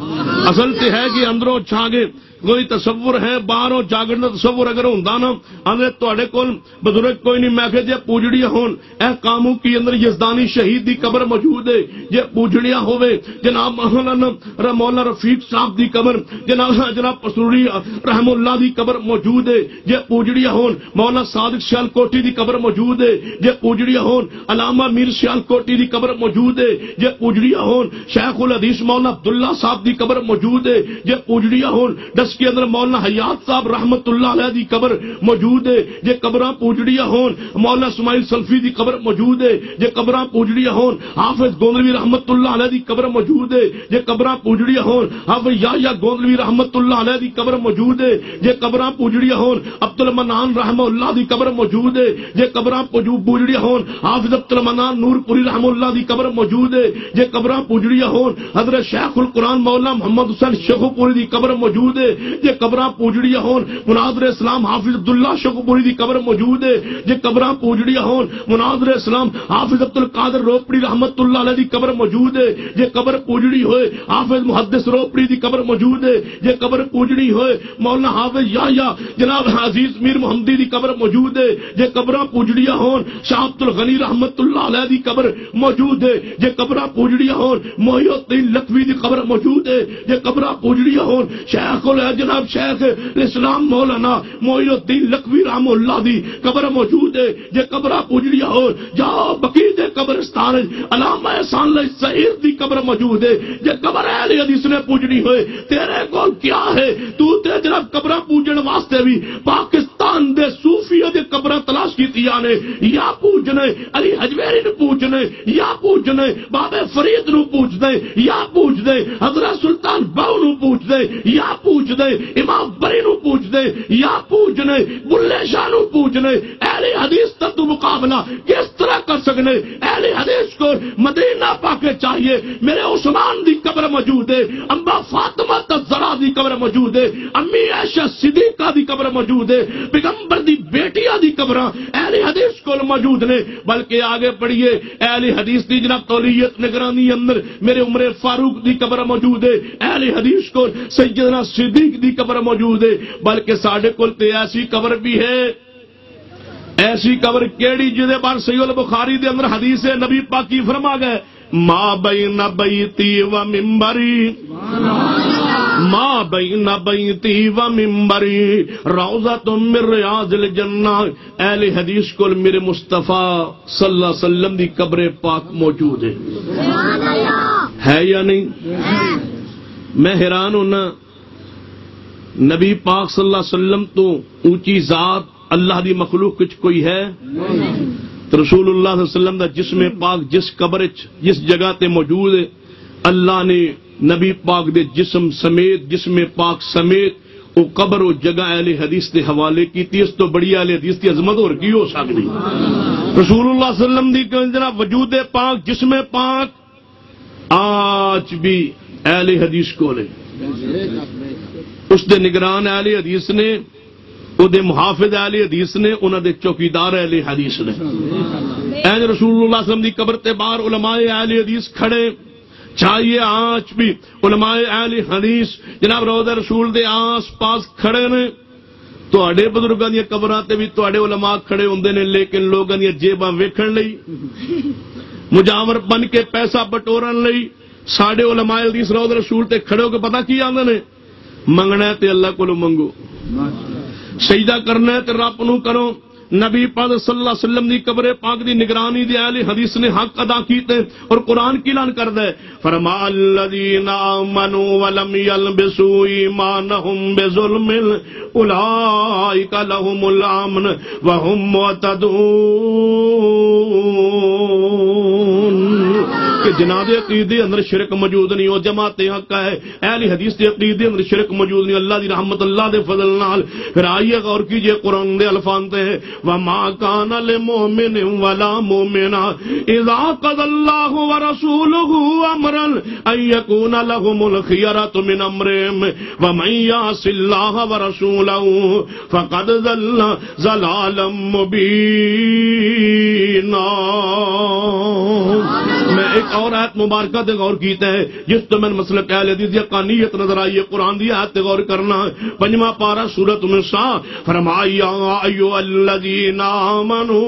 اصل تے ہے کہ اندروں چھاگے کوئی تصور ہے باہروں جاگن کا تصور اگر ہوں نا آدھے تے کول بزرگ کوئی نہیں، میں کہ جے پوجڑیاں ہون، اے کاموں کی اندر یزدانی شہید دی قبر موجود ہے، جے پوجڑیاں ہوے جناب مولانا مولانا رفیق صاحب دی قبر، جناب جناب پسوری رحم اللہ دی قبر موجود ہے، جے پوجڑیاں ہون، مولانا صادق سیال کوٹی دی قبر موجود ہے، جے پوجڑیاں ہون، علامہ میر سیال کوٹی دی قبر موجود ہے، جے پوجڑیاں ہون، شیخ الحدیث مولانا عبداللہ صاحب دی قبر موجود ہے، جے پوجڑیاں ہون، ڈس دس کے اندر مولانا حیات صاحب رحمت اللہ علیہ دی قبر موجود ہے جے قبراں پوجڑیاں ہون۔ مولانا اسماعیل سلفی دی قبر موجود ہے جے قبراں پوجڑیاں ہون۔ حافظ گوندلوی رحمت اللہ علیہ دی قبر موجود ہے جے قبراں پوجڑیاں ہون۔ حافظ یا گوندلوی رحمت اللہ علیہ دی قبر موجود ہے جے قبراں پوجڑیاں ہون۔ عبد المنان رحمہ اللہ دی قبر موجود ہے جے قبراں پوجڑیاں ہون۔ حافظ عبد المنان نور پوری رحمہ اللہ دی قبر موجود ہے جے قبراں پوجڑیاں ہون۔ حضرت شیخ القرآن مولانا محمد حسین شیخو پوری دی قبر موجود ہے جے قبراں پوجڑیاں ہون۔ مناظر اسلام حافظ عبداللہ شیخو پوری دی قبر موجود ہے۔ جے قبراں پوجڑیاں ہون۔ مناظر اسلام حافظ عبد القادر روپڑی رحمت اللہ علیہ دی قبر موجود ہے۔ جے قبر پوجڑی ہوئے۔ حافظ محدث روپڑی دی قبر موجود ہے۔ جے قبر پوجڑی ہوئے۔ مولانا حافظ یا یا جناب عزیز میر محمدی دی قبر موجود ہے۔ جے قبراں پوجڑیاں ہون۔ شاہ عبد الغنی رحمت اللہ علیہ دی قبر موجود ہے۔ جے قبراں پوجڑیاں ہون۔ محی الدین لکھوی دی قبر موجود ہے۔ جے قبراں پوجڑیاں ہون۔ شیخ الہ جناب شیخ الاسلام مولانا محی الدین لکھوی رحم اللہ دی قبر موجود ہے جے قبراں پوجڑیاں ہون جاؤ بقی دے قبرستان علامہ احسان اللہ سعیر دی قبر موجود ہے جے قبر اہل حدیث نے پوجنی ہوئے، تیرے کول کیا ہے؟ تو تے جناب قبراں پوجن واسطے بھی پاکستان دے صوفیہ دے قبراں تلاش کیتیاں نے یا پوجنے، علی حجویری نو پوجنے، یا پوجنے، بابے فرید نو پوجنے، یا پوجنے، حضرت سلطان باو نو پوجنے، یا پوجنے امام بری نو پوجنے یا پوجنے بلے شاہ نو پوجنے اہل حدیث تک تو مقابلہ کس طرح کر سکنے؟ اہل حدیث کو مدینہ پاکے چاہیے۔ میرے عثمان دی قبر موجود ہے، امبا فاطمہ تزرا دی قبر موجود ہے، امی عائشہ صدیقہ دی قبر موجود ہے، پیغمبر دی بیٹیاں دی قبراں اہل حدیث کو موجود نے۔ بلکہ آگے پڑھیے، اہل حدیث دی جناب تولیت نگرانی اندر میرے عمر فاروق دی قبر موجود ہے، اہل حدیث کو سیدنا صدیق دی قبر موجود ہے۔ بلکہ ساڈے کول تے ایسی قبر بھی ہے۔ ایسی قبر کیڑی جدے بار سید البخاری دے اندر حدیث نبی پاک کی فرما گئے ما بین بیتی و ممبری ما بین بیتی و ممبری روزہ تم من ریاض الجنہ. اہل حدیث کو میرے مصطفیٰ صلی اللہ علیہ وسلم دی قبر پاک موجود ہے. ہے یا نہیں؟ میں حیران ہونا، نبی پاک صلی اللہ علیہ وسلم تو اونچی ذات اللہ دی مخلوق کچھ کوئی ہے؟ تو رسول اللہ صلی اللہ علیہ وسلم دا جسم پاک جس قبر جس جگہ تے موجود ہے اللہ نے نبی پاک دے جسم سمیت جسم پاک سمیت وہ قبر و جگہ اہل حدیث دے حوالے کی اس تو بڑی اہل حدیث دی عظمت اور کی ہو سکتی؟ رسول اللہ صلی اللہ علیہ وسلم دی وجود پاک جسم پاک آج بھی اہل حدیث کو لے اس دے نگران اہل حدیث نے دے محافظ علی حدیث نے انہوں دے چوکیدار علی حدیث نے این رسول اللہ صلی اللہ علیہ وسلم دی قبر تے بار علماء علی حدیث کھڑے چاہیے آج بھی علماء علی حدیث جناب روز رسول دے آس پاس کھڑے نے تو اڈے بزرگوں دیا قبر بھی تو اڈے علماء کھڑے ہوں نے لیکن لوگوں دیا جیباں ویکھن لئی مجاور بن کے پیسہ بٹورن لئی سڈے علماء حدیث روز رسول تے کھڑے ہو کے پتا کی آدھے نے منگنا تے اللہ کو منگو سجدہ کرنا ہے تو رب نو کرو۔ نبی پاک صلی اللہ علیہ وسلم دی قبر پاک دی نگرانی دی اہل حدیث نے حق ادا کیتے اور قرآن کی لان کر دے فرما الذین آمنوا ولم یلبسوا ایمانہم بظلم اولئک لهم الامن وهم متدون جناب عقیدے اندر شرک موجود نہیں، وہ جماعت حق ہے۔ اہل حدیث دے عقیدے اندر شرک موجود نہیں۔ اللہ دی رحمت، اللہ دے فضل نال۔ پھر آئیے غور کیجیے قرآن دے الفاظ تے۔ ہے وما کان للمؤمن ولا مؤمنا اذا قضى الله ورسوله امرا ان يكون لهم الخيرة من امرهم ومن يعص الله ورسوله فقد ضل ضلالا مبينا۔ میں ایک اور آیت مبارکہ تے غور کیتا ہے جس تو میں مسئلہ کہہ لیتی تھی قانیت نظر آئی ہے۔ قرآن دی آیت تے غور کرنا۔ ہے پنجمہ پارا سورت میں سا فرمایا ایو الذین آمنو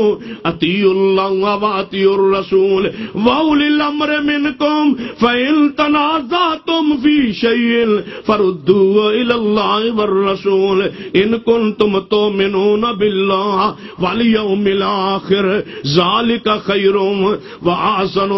اتیو اللہ و اتیو الرسول و اولی الامر منکم فان تنازاتم فی شیل فردو الاللہ والرسول۔ ان کنتم تؤمنون باللہ والیوم الاخر ذالک خیر و احسن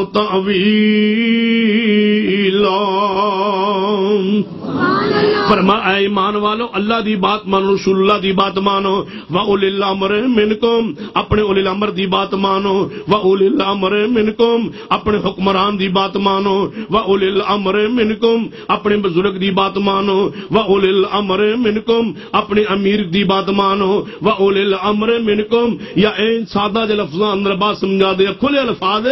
فرما اے ایمان والو، اللہ دی بات مانو رسول اللہ دی بات مانو، وا اول الامر منکم، اپنے اول الامر دی بات مانو، وا اول الامر منکم، اپنے حکمران دی بات مانو، وا اول الامر منکم، اپنے بزرگ دی بات مانو، وا اول الامر منکم، اپنے امیر دی بات مانو، وا اول الامر منکم، یا اے سادہ جے لفظاں اندر بات سمجھا دے، کھلے الفاظ،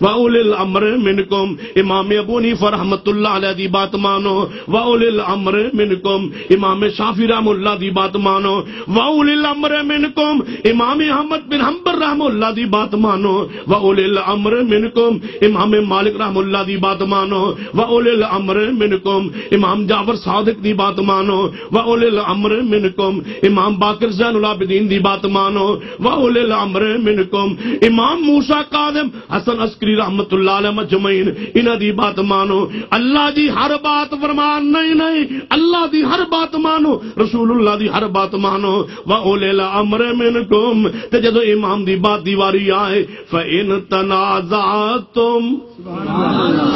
وا اول الامر منکم، امام ابو نیف رحمت اللہ علیہ دی بات مانو، و اول الامر منکم، امام شافی رحم اللہ دی بات مانو، و اول الامر منکم، امام احمد بن حنبل رحم اللہ دی بات مانو، و اول الامر منکم، امام مالک رحم اللہ دی بات مانو، و اول الامر منکم، امام جعفر صادق دی بات مانو، و اول الامر منکم، امام باقر زین العابدین دی بات مانو، و اول الامر منکم، امام موسی قادم حسن عسکری رحمت اللہ اللہ علیہ مجمعین انہ دی بات مانو۔ اللہ دی ہر بات فرمان، نہیں نہیں، اللہ دی ہر بات مانو۔ رسول اللہ دی ہر بات مانو۔ وَأُولِي الْأَمْرِ مِنْكُمْ تے جدو امام دی بات دیواری آئے، فَإِن تَنَازَعْتُمْ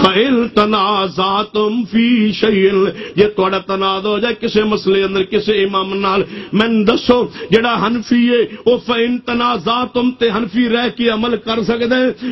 فَإِن تَنَازَعْتُمْ فِي شَيْءٍ۔ یہ توڑا تنازع ہو جائے کسے مسئلے اندر، کسے امام نال، میں دسو، جڑا حنفی ہے، او فَإِن تَنَازَعْتُمْ تے حنفی رہ کے عمل کر سکتے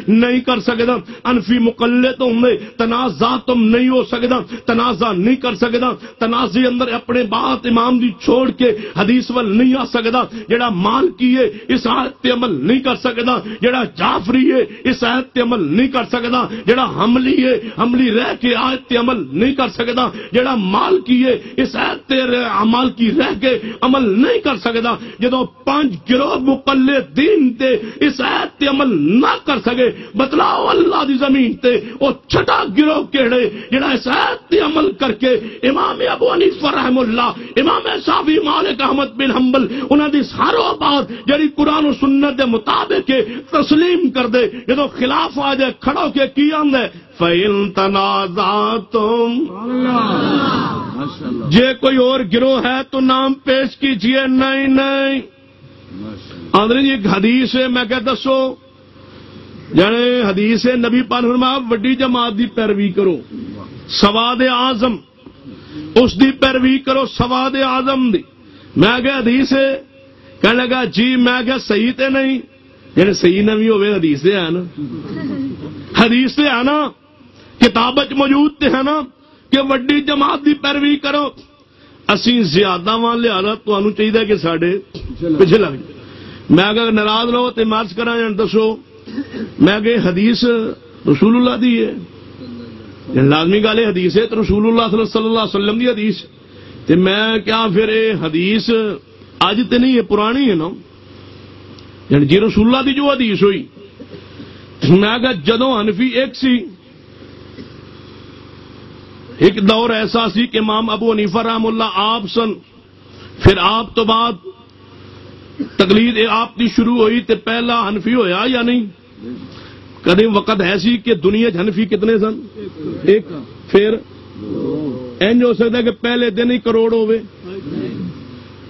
نہیں کر سکدا انفی مکلے تو ہوں تنازع تم نہیں ہو سکتا تنازع نہیں کر سکتا تنازع اندر اپنے بات امام دی چھوڑ کے حدیث ول نہیں آ سکتا، جڑا مال کی ہے اس آیت تے عمل نہیں کر سکتا، جڑا جعفری ہے اس آیت تے عمل نہیں کر سکتا، جڑا حملی ہے، حملی رہ کے آیت تے عمل نہیں کر سکتا، جڑا مال کی ہے اس آیت تے عمل کی رہ کے عمل نہیں کر سکتا، جدو پانچ گروہ مقلے دین تے اس آیت تے عمل نہ کر سکے، بتلاؤ اللہ دی دی زمین تے او چھٹا گرو کیڑے جڑا اس ایت تے عمل کر کے امام ابو حنیفہ رحم اللہ امام صافی مالک احمد بن حنبل انہاں دی سارو بات جڑی قران و سنت دے مطابق تسلیم کر دے جدوں خلاف آ جائے کھڑو کے کی آندا ہے؟ فَإِن تَنَازَعْتُمْ جے کوئی اور گروہ ہے تو نام پیش کیجیے نہیں نہیں۔ آندری جی ایک حدیث ہے میں کہ دسو۔ جانے حدیث نبی پال فرما، وڈی جماعت دی پیروی کرو، سواد آزم اس دی پیروی کرو، سواد آزم دی۔ میں کیا حدیث کہنے لگا جی میں کیا صحیح تے نہیں۔ جانے صحیح نہ بھی ہوئے، حدیث دے ہے نا۔ حدیث دے آنا نا۔ کتاب موجود تے ہے نا۔ کہ وڈی جماعت دی پیروی کرو۔ اسی زیادہ وہاں لیا تو چاہیے کہ ساڈے پیچھے لگ میں اگر ناراض رہو تے مارس کرا جانے دسو۔ میں کہ حدیث رسول اللہ دی ہے۔ یعنی لازمی گل ہے حدیث ہے، تو رسول اللہ صلی اللہ علیہ وسلم دی حدیث۔ تے میں کیا پھر یہ حدیث اج تے نہیں ہے پرانی ہے نا۔ یعنی جی رسول اللہ دی جو حدیث ہوئی۔ میں کہ جدو انفی ایک سی، ایک دور ایسا سی کہ امام ابو حنیفہ رحم اللہ آپ سن۔ پھر آپ تو بعد تقلید، آپ کی شروع ہوئی تے پہلا حنفی ہویا یا نہیں؟ کدی وقت ایسی کہ دنیا چ ہنفی کتنے سن؟ ایک۔ پھر انج ہو سکتا ہے کہ پہلے دن ہی کروڑ ہوے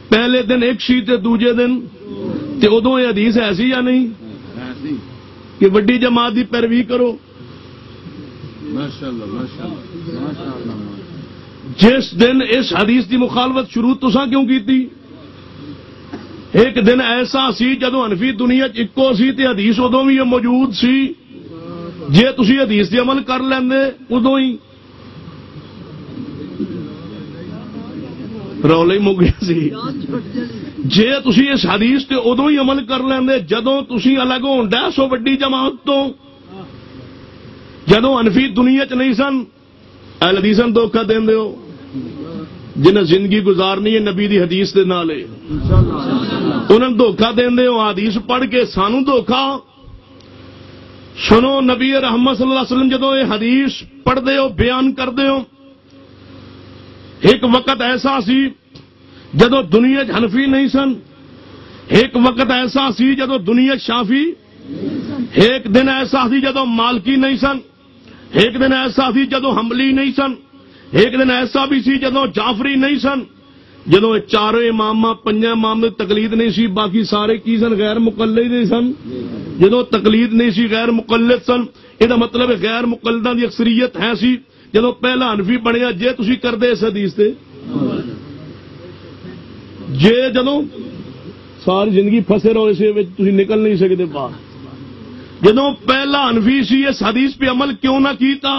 پہلے دن ایک سی تے دوجے دن۔ تے ادو یہ حدیث ایسی یا نہیں؟ کہ وڈی جماعت کی پیروی کرو۔ جس دن اس حدیث کی مخالفت شروع تسا کیوں کی تھی ایک دن ایسا سی جدو انفی دنیا چکو سی تے حدیث ادو بھی موجود سی۔ جے تسی حدیث دی عمل کر لیندے ادو ہی۔ رولا ہی مک گیا سی۔ جے تسی اس حدیث تے ادو ہی عمل کر لیندے جدو تسی الگ ہون ڈے سو وڈی جماعت تو۔ جدو انفی دنیا چ نہیں سن، اہل حدیث نوں دھوکا دین دیو جنہیں زندگی گزارنی ہے نبی دی حدیث دے نالے۔ انہوں نے دھوکا دین دیو پڑھ کے سانو دھوکا۔ سنو، نبی رحمت صلی اللہ علیہ وسلم جدو یہ حدیث پڑھ دے ہو، بیان کر دے ہو، ایک وقت ایسا سی جدو دنیا حنفی نہیں سن، ایک وقت ایسا سی جدو دنیا شافی ایک دن ایسا سی جدو مالکی نہیں سن، ایک دن ایسا سی جدو حملی نہیں سن، ایک دن ایسا بھی سی جدو جعفری نہیں سن۔ جدو چاروں امام پنجے امام میں تقلید نہیں سی، باقی سارے کی سن غیر مقلد سن؟ جدو تقلید نہیں سی، غیر مقلد سن یہ مطلب غیر مقلدہ دی اکثریت ہے سی۔ جدو پہلا انفی بنیا جے تسی کر دے اس حدیث تے۔ جے جدو ساری زندگی پھسے رہو اسے وچ نکل نہیں سکتے باہر۔ جدو پہلا انفی سی، اس حدیث پہ عمل کیوں نہ کیتا؟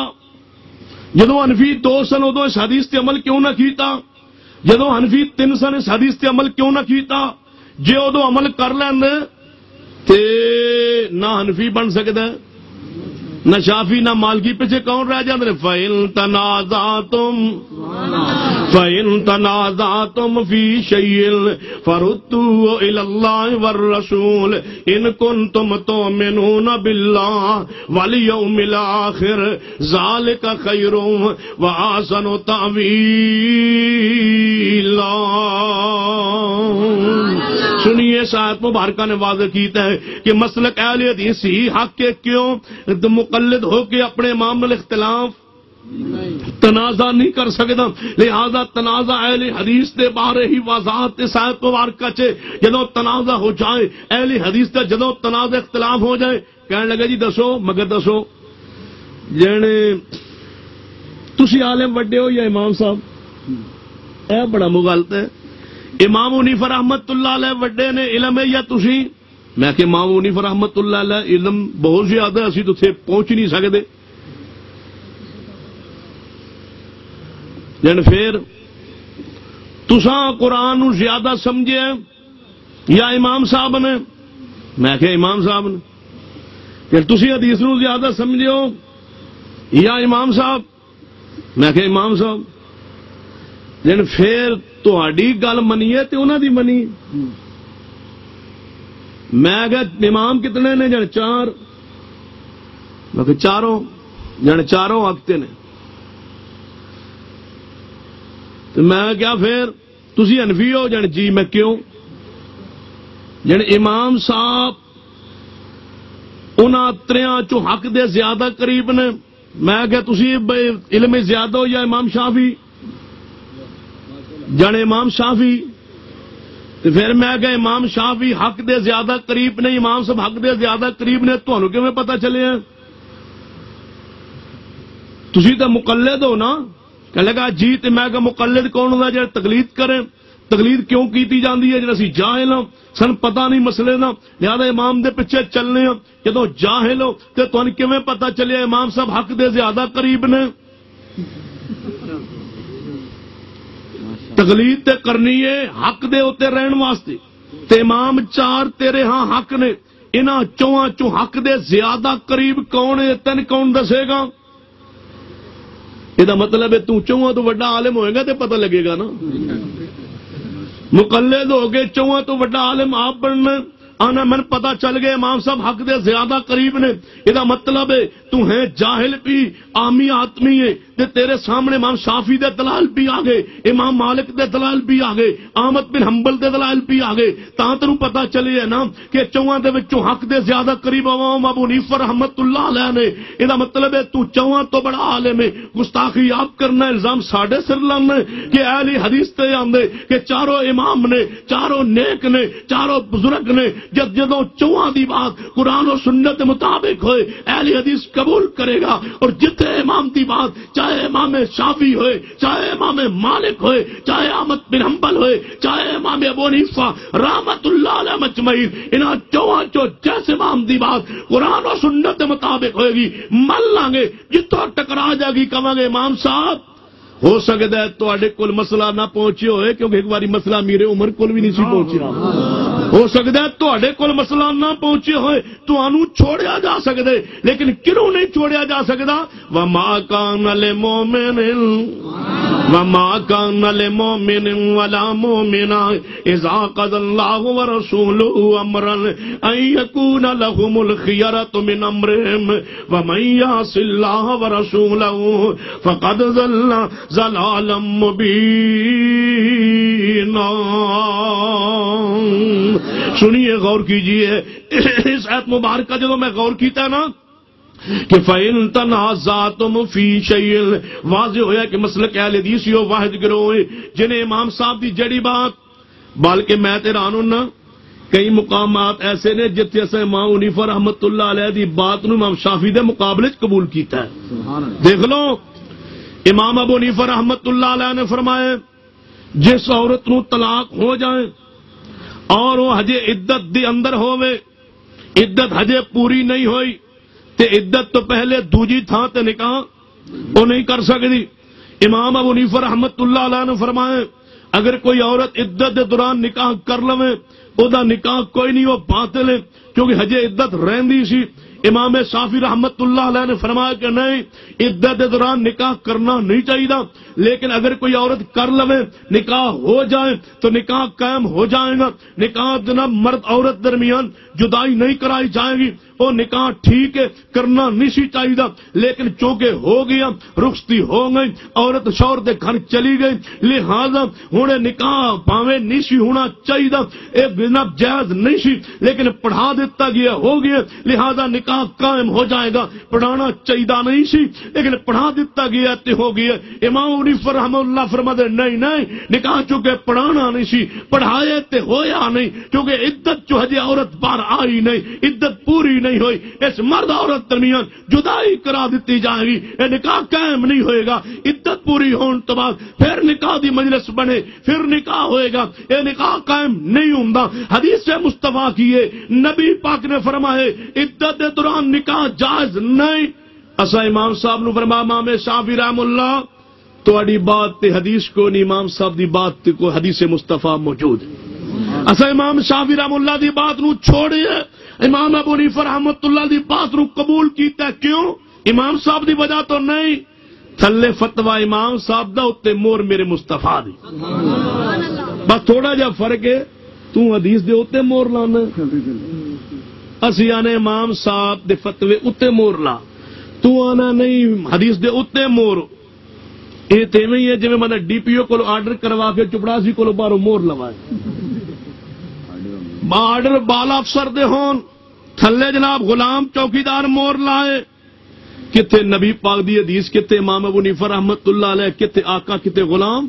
جدو انفی دو سن ادو اس حدیث تے عمل کیوں نہ کیتا؟ جدو انفی تین سن اس حدیث تے عمل کیوں نہ کیتا؟ جے ادو عمل کر لیند تے نہ انفی بن سکتا نہ شافی نہ مالکی پیچھے کون رہ جاندے فَإِن تَنَازَعْتُمْ فَإِن تَنَازَعْتُمْ فِي شَيْءٍ فَرُدُّوهُ إِلَى اللَّهِ وَالرَّسُولِ إِن كُنتُمْ تُؤْمِنُونَ بِاللَّهِ وَالْيَوْمِ الْآخِرِ ذَلِكَ خَيْرٌ وَأَحْسَنُ تَأْوِيلًا سنیے اس آیت مبارکہ نے واضح کیتا ہے کہ مسلک اہل حدیث ہی حق کے کیوں مقلد ہو کے اپنے امام اختلاف تنازع نہیں کر سکتا لہذا تنازع اہل حدیث دے بارے ہی وضاحت اس آیت مبارکہ چے جدو تنازع ہو جائے، اہل حدیث تے جدو تنازع اختلاف ہو جائے کہنے لگے جی دسو، مگر دسو۔ جنے تسی عالم وڈے ہو یا امام صاحب؟ اے بڑا مغلط ہے۔ امام عنیف رحمت اللہ علیہ وڈے نے علم ہے یا تسی؟ میں کہ امام عنیف رحمت اللہ علیہ علم بہت زیادہ ہے، اسی تو تھے پہنچ نہیں سکتے۔ جن پھر تساں قرآن زیادہ سمجھے یا امام صاحب نے؟ میں کہ امام صاحب نے۔ کہ تسی حدیث نو زیادہ سمجھے ہو یا امام صاحب؟ میں کہ امام صاحب۔ جن پھر تہاڈی گل منیے تے انہاں دی منی میں کہ امام کتنے نے جن چار میں کہ چاروں جن چاروں آکتے نے تو میں کیا پھر تسی انفی ہو جن جی میں کیوں جن امام صاحب انہاں تریاں چو حق دے زیادہ قریب نے میں کہ تسی علم زیادہ ہو یا امام شافی جن امام شافی تو پھر میں کہ امام شافی حق دے زیادہ قریب نے امام صاحب حق دے زیادہ قریب نے تمہیں کیون پتا چلے ہیں؟ تسی تو مقلد ہو نا؟ کہ لگا جی تے میں کہ مقلد کون ہوتا جا تقلید کرے تقلید کیوں کیتی جاندی ہے؟ جب اسی جاہل ہوں سن پتہ نہیں مسئلے دا۔ لہذا امام دے پیچھے چلنے ہوں جدو جاہل ہو، تے تمہیں کیون پتا چلے امام صاحب حق دے زیادہ قریب نے؟ تقلید تے کرنی ہے، حق دے ہوتے رہن واسطے۔ تے امام چار تیرے ہاں حق نے۔ انہاں چواں چو حق دے زیادہ قریب کون ہے تین کون دسے گا؟ یہ مطلب ہے تو تو وڈا عالم ہوئے گا تے پتہ لگے گا نا۔ مقلد ہو گئے چواں تو وڈا عالم آپ بننا۔ آنا من پتا چل گیا امام صاحب حق دے زیادہ قریب نے۔ یہ مطلب ہے، تو ہے جاہل بھی آمی آتمی ہے تے تیرے سامنے امام شافی دے دلال بھی آ گئے، امام مالک دے دلال بھی آ گئے، آمد بن حنبل دے دلال بھی آ گئے۔ تا تینوں پتا چلے ہے نا کہ چواں دے وچوں حق دے زیادہ قریب امام ابو حنیفہ رحمت اللہ علیہ نے۔ یہ مطلب ہے، تو چواں تو بڑا عالم ہے۔ گستاخی آپ کرنا، الزام ساڈے سر لانا کہ اہل حدیث تے آندے کہ چاروں امام نے، چاروں نیک نے، چاروں بزرگ نے جد جدوں چواں دی بات قرآن و سنت مطابق ہوئے، اہل حدیث قبول کرے گا، اور جتنے امام دی بات، چاہے امام شافی ہوئے، چاہے امام مالک ہوئے، چاہے احمد بن حنبل ہوئے، چاہے امام ابو حنیفہ، رحمت اللہ علیہ مجمعین، انہاں چواں چو جیسے امام دی بات قرآن و سنت مطابق ہوئے گی من لیں گے جتوں ٹکرا جائے گی کہاں گے، امام صاحب، ہو سکتا ہے تے کول مسئلہ نہ پہنچے ہوئے، کیونکہ ایک باری مسئلہ میرے عمر کول بھی نہیں سی پہنچیا۔ ہو سکتا ہے کول مسئلہ نہ پہنچے ہوئے تو انو چھوڑیا جا سکتے لیکن کیوں نہیں چھوڑیا جا سکتا؟ وما کان للمؤمن وما كان لمؤمن ولا مؤمنة إذا قضى الله ورسوله أمرا أن يكون لهم الخيرة من أمرهم ومن يعص الله ورسوله فقد ضل ضلالا مبينا سنیے غور کیجیے۔ اس آیت مبارکہ جب میں غور کیتا نا کہ فَإِن تَنَازَعْتُمْ فِي شَيْءٍ واضح ہویا کہ مسلک اہل حدیث یو واحد گروہ جنہیں امام صاحب دی جڑی بات بلکہ میں تے رانوں نا کئی مقامات ایسے نے جتھے اسے امام حنیفہ رحمت اللہ علیہ دی بات نو امام شافعی دے مقابلے چ قبول کیتا ہے۔ دیکھ لو امام ابو حنیفہ رحمت اللہ علیہ نے فرمایا جس عورت نو طلاق ہو جائے اور وہ ہجے عدت دی اندر ہوئے عدت ہجے پوری نہیں ہوئی، تے عدت تو پہلے دوجی تھا تے نکاح وہ نہیں کر سکتی امام ابو نیفر رحمت اللہ علیہ نے فرمائے اگر کوئی عورت عدت دے دوران نکاح کر لوے، او دا نکاح کوئی نہیں، وہ باطل ہے، کیونکہ ہجے عدت رہندی سی۔ امام صافی رحمت اللہ علیہ نے فرمایا کہ نہیں، عدت کے دوران نکاح کرنا نہیں چاہیے لیکن اگر کوئی عورت کر لوے، نکاح ہو جائے تو نکاح قائم ہو جائے گا۔ نکاح جناب مرد عورت درمیان جدائی نہیں کرائی جائے گی۔ وہ نکاح ٹھیک ہے، کرنا نہیں سی چاہیے لیکن چونکہ ہو گیا، رخصتی ہو گئی، عورت شور دے گھر چلی گئی، لہذا ہوں نکاح پاوے نہیں سی ہونا چاہیے ایک جناب جائز نہیں سی، لیکن پڑھا دیتا گیا، ہو گیا۔ لہذا نکاح قائم ہو جائے گا۔ پڑھانا چاہیے نہیں سی، لیکن پڑھا دیتا گیا تے ہو گیا۔ امام عنیف رحم اللہ فرما دے نہیں نہیں، نکاح چونکہ پڑھانا نہیں سی، پڑھائے تے ہویا نہیں کیونکہ عدت جو ہجے جی عورت بار آئی نہیں، عدت پوری نہیں ہوئی۔ اس مرد عورت درمیان جدائی کرا دیتی جائے گی۔ یہ نکاح قائم نہیں ہوئے گا۔ عدت پوری ہون تو بعد پھر نکاح دی مجلس بنے، پھر نکاح ہوئے گا۔ یہ نکاح قائم نہیں ہوں حدیث سے کیے نبی پاک نے فرمائے عدت دے دوران نکاح جائز نہیں۔ اسا امام صاحب نو فرما، امام شافی رحم اللہ، تواڈی بات تے حدیث کو نہیں امام صاحب دی بات تے کو حدیث مصطفیٰ موجود ہے۔ اسا امام شافی رحم اللہ دی بات نو چھوڑیے امام ابو نیف رحمت اللہ دی بات نو قبول کیتا ہے۔ کیوں؟ امام صاحب دی وجہ تو نہیں۔ تھلے فتوا امام صاحب دا اتنے مور میرے مستفا دی۔ بس تھوڑا جا فرق ہے۔ تو حدیث دے اتنے مور لانا۔ اسی آنے امام صاحب دے فتوے اتنے مور لا۔ تو آنا نہیں، حدیث دے اتنے مور۔ یہ تے میں ہے جی میں ڈی پی او کو آرڈر کروا کے چپڑاسی کو باہروں مور لوائے آرڈر بال افسر دے ہون۔ تھلے جناب غلام چوکیدار مور لائے۔ کتے نبی پاک دی حدیث، کتے امام ابو نیفر رحمت اللہ علیہ، کتے آقا، کتے غلام۔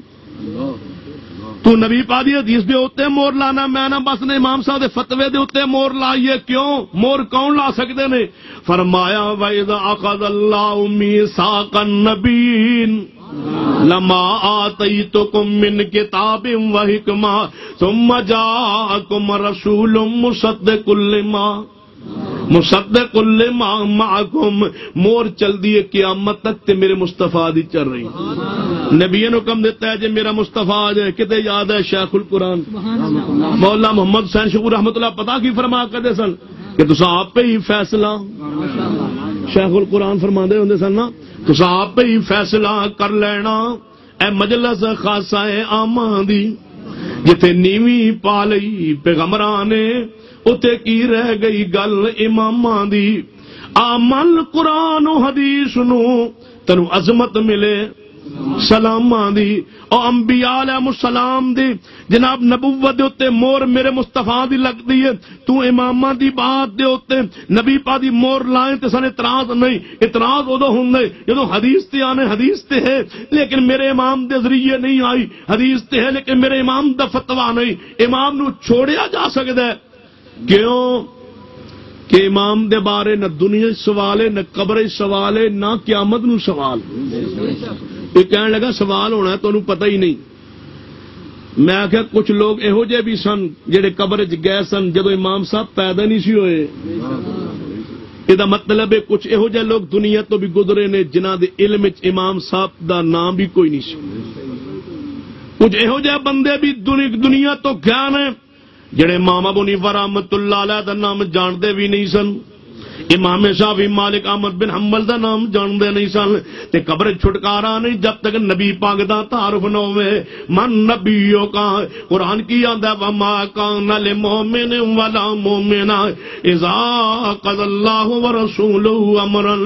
تو نبی پاک دی حدیث دے ہوتے مور لانا، میں نہ بس نے امام صاحب دے فتوے دے ہوتے مور لائیے۔ کیوں؟ مور کون لا سکتے نے؟ فرمایا، وَإِذَا أَخَذَ اللَّهُ مِيثَاقَ النَّبِيِّينَ لما آتيتكم من کتاب كتاب وحكمة ثم جاءكم رسول مصدق لما مصدق لما معكم مور چل دیے قیامت تک تے میرے مصطفیٰ دی چل رہی۔ نبی نے حکم دیتا ہے جی میرا مصطفیٰ آ جائے کتے یاد ہے شیخ القرآن؟ مولا محمد حسین شکور رحمت اللہ، پتا کی فرما کرتے سن؟ کہ تسا آپ پہ ہی فیصلہ شیخ القرآن فرما دے ہوں سن نا تسا آپ پہ ہی فیصلہ کر لینا۔ اے مجلس خاصا ہے آما دی جتے نیوی پا لئی پیغمبران نے اتے کی رہ گئی گل امام دی۔ آمل قرآن و حدیث نو تنو عظمت ملے۔ سلام دی، او انبیاء علیہ السلام دی۔ جناب نبوت دے اتے مور میرے مصطفیٰ دی لگ دی ہے۔ تو امامہ دی بات دے اتے نبی پا دی مور لائیں تے سن اعتراض نہیں۔ اعتراض اودو ہوں گے جدو حدیث تے آنے، حدیث تے ہے۔ لیکن میرے امام دے ذریعے نہیں آئی، حدیث تے ہے، لیکن میرے امام دا فتوہ نہیں۔ امام نو چھوڑیا جا سکتا ہے۔ کیوں؟ کہ امام دے بارے نہ دنیا سوال ہے نہ قبر سوال ہے نہ قیامت نو سوال۔ یہ کہنے لگا سوال ہونا تو پتہ ہی نہیں میں آخیا کچھ لوگ یہو جہ بھی سن جہے قبر گئے سن جدو امام صاحب پیدا نہیں سی ہوئے یہ مطلب ہے کچھ یہو جہ لوگ دنیا تو بھی گزرے نے جنہ دے علم چ امام صاحب دا نام بھی کوئی نہیں سی کچھ یہو جہ بندے بھی دنیا تو گیا نے جڑے ماما بنی ورحمت اللہ علیہ دا نام جانتے بھی نہیں سن امام صاحب مالک احمد بن حمل دا نام جاندے نہیں سن، تے قبر چھٹکارا نہیں، جب تک نبی پاک دا تعارف نہ ہوے من نبیوں کا، قرآن کی آندا وما کان للمؤمن ولا مؤمنا اذا قد الله ورسوله امرا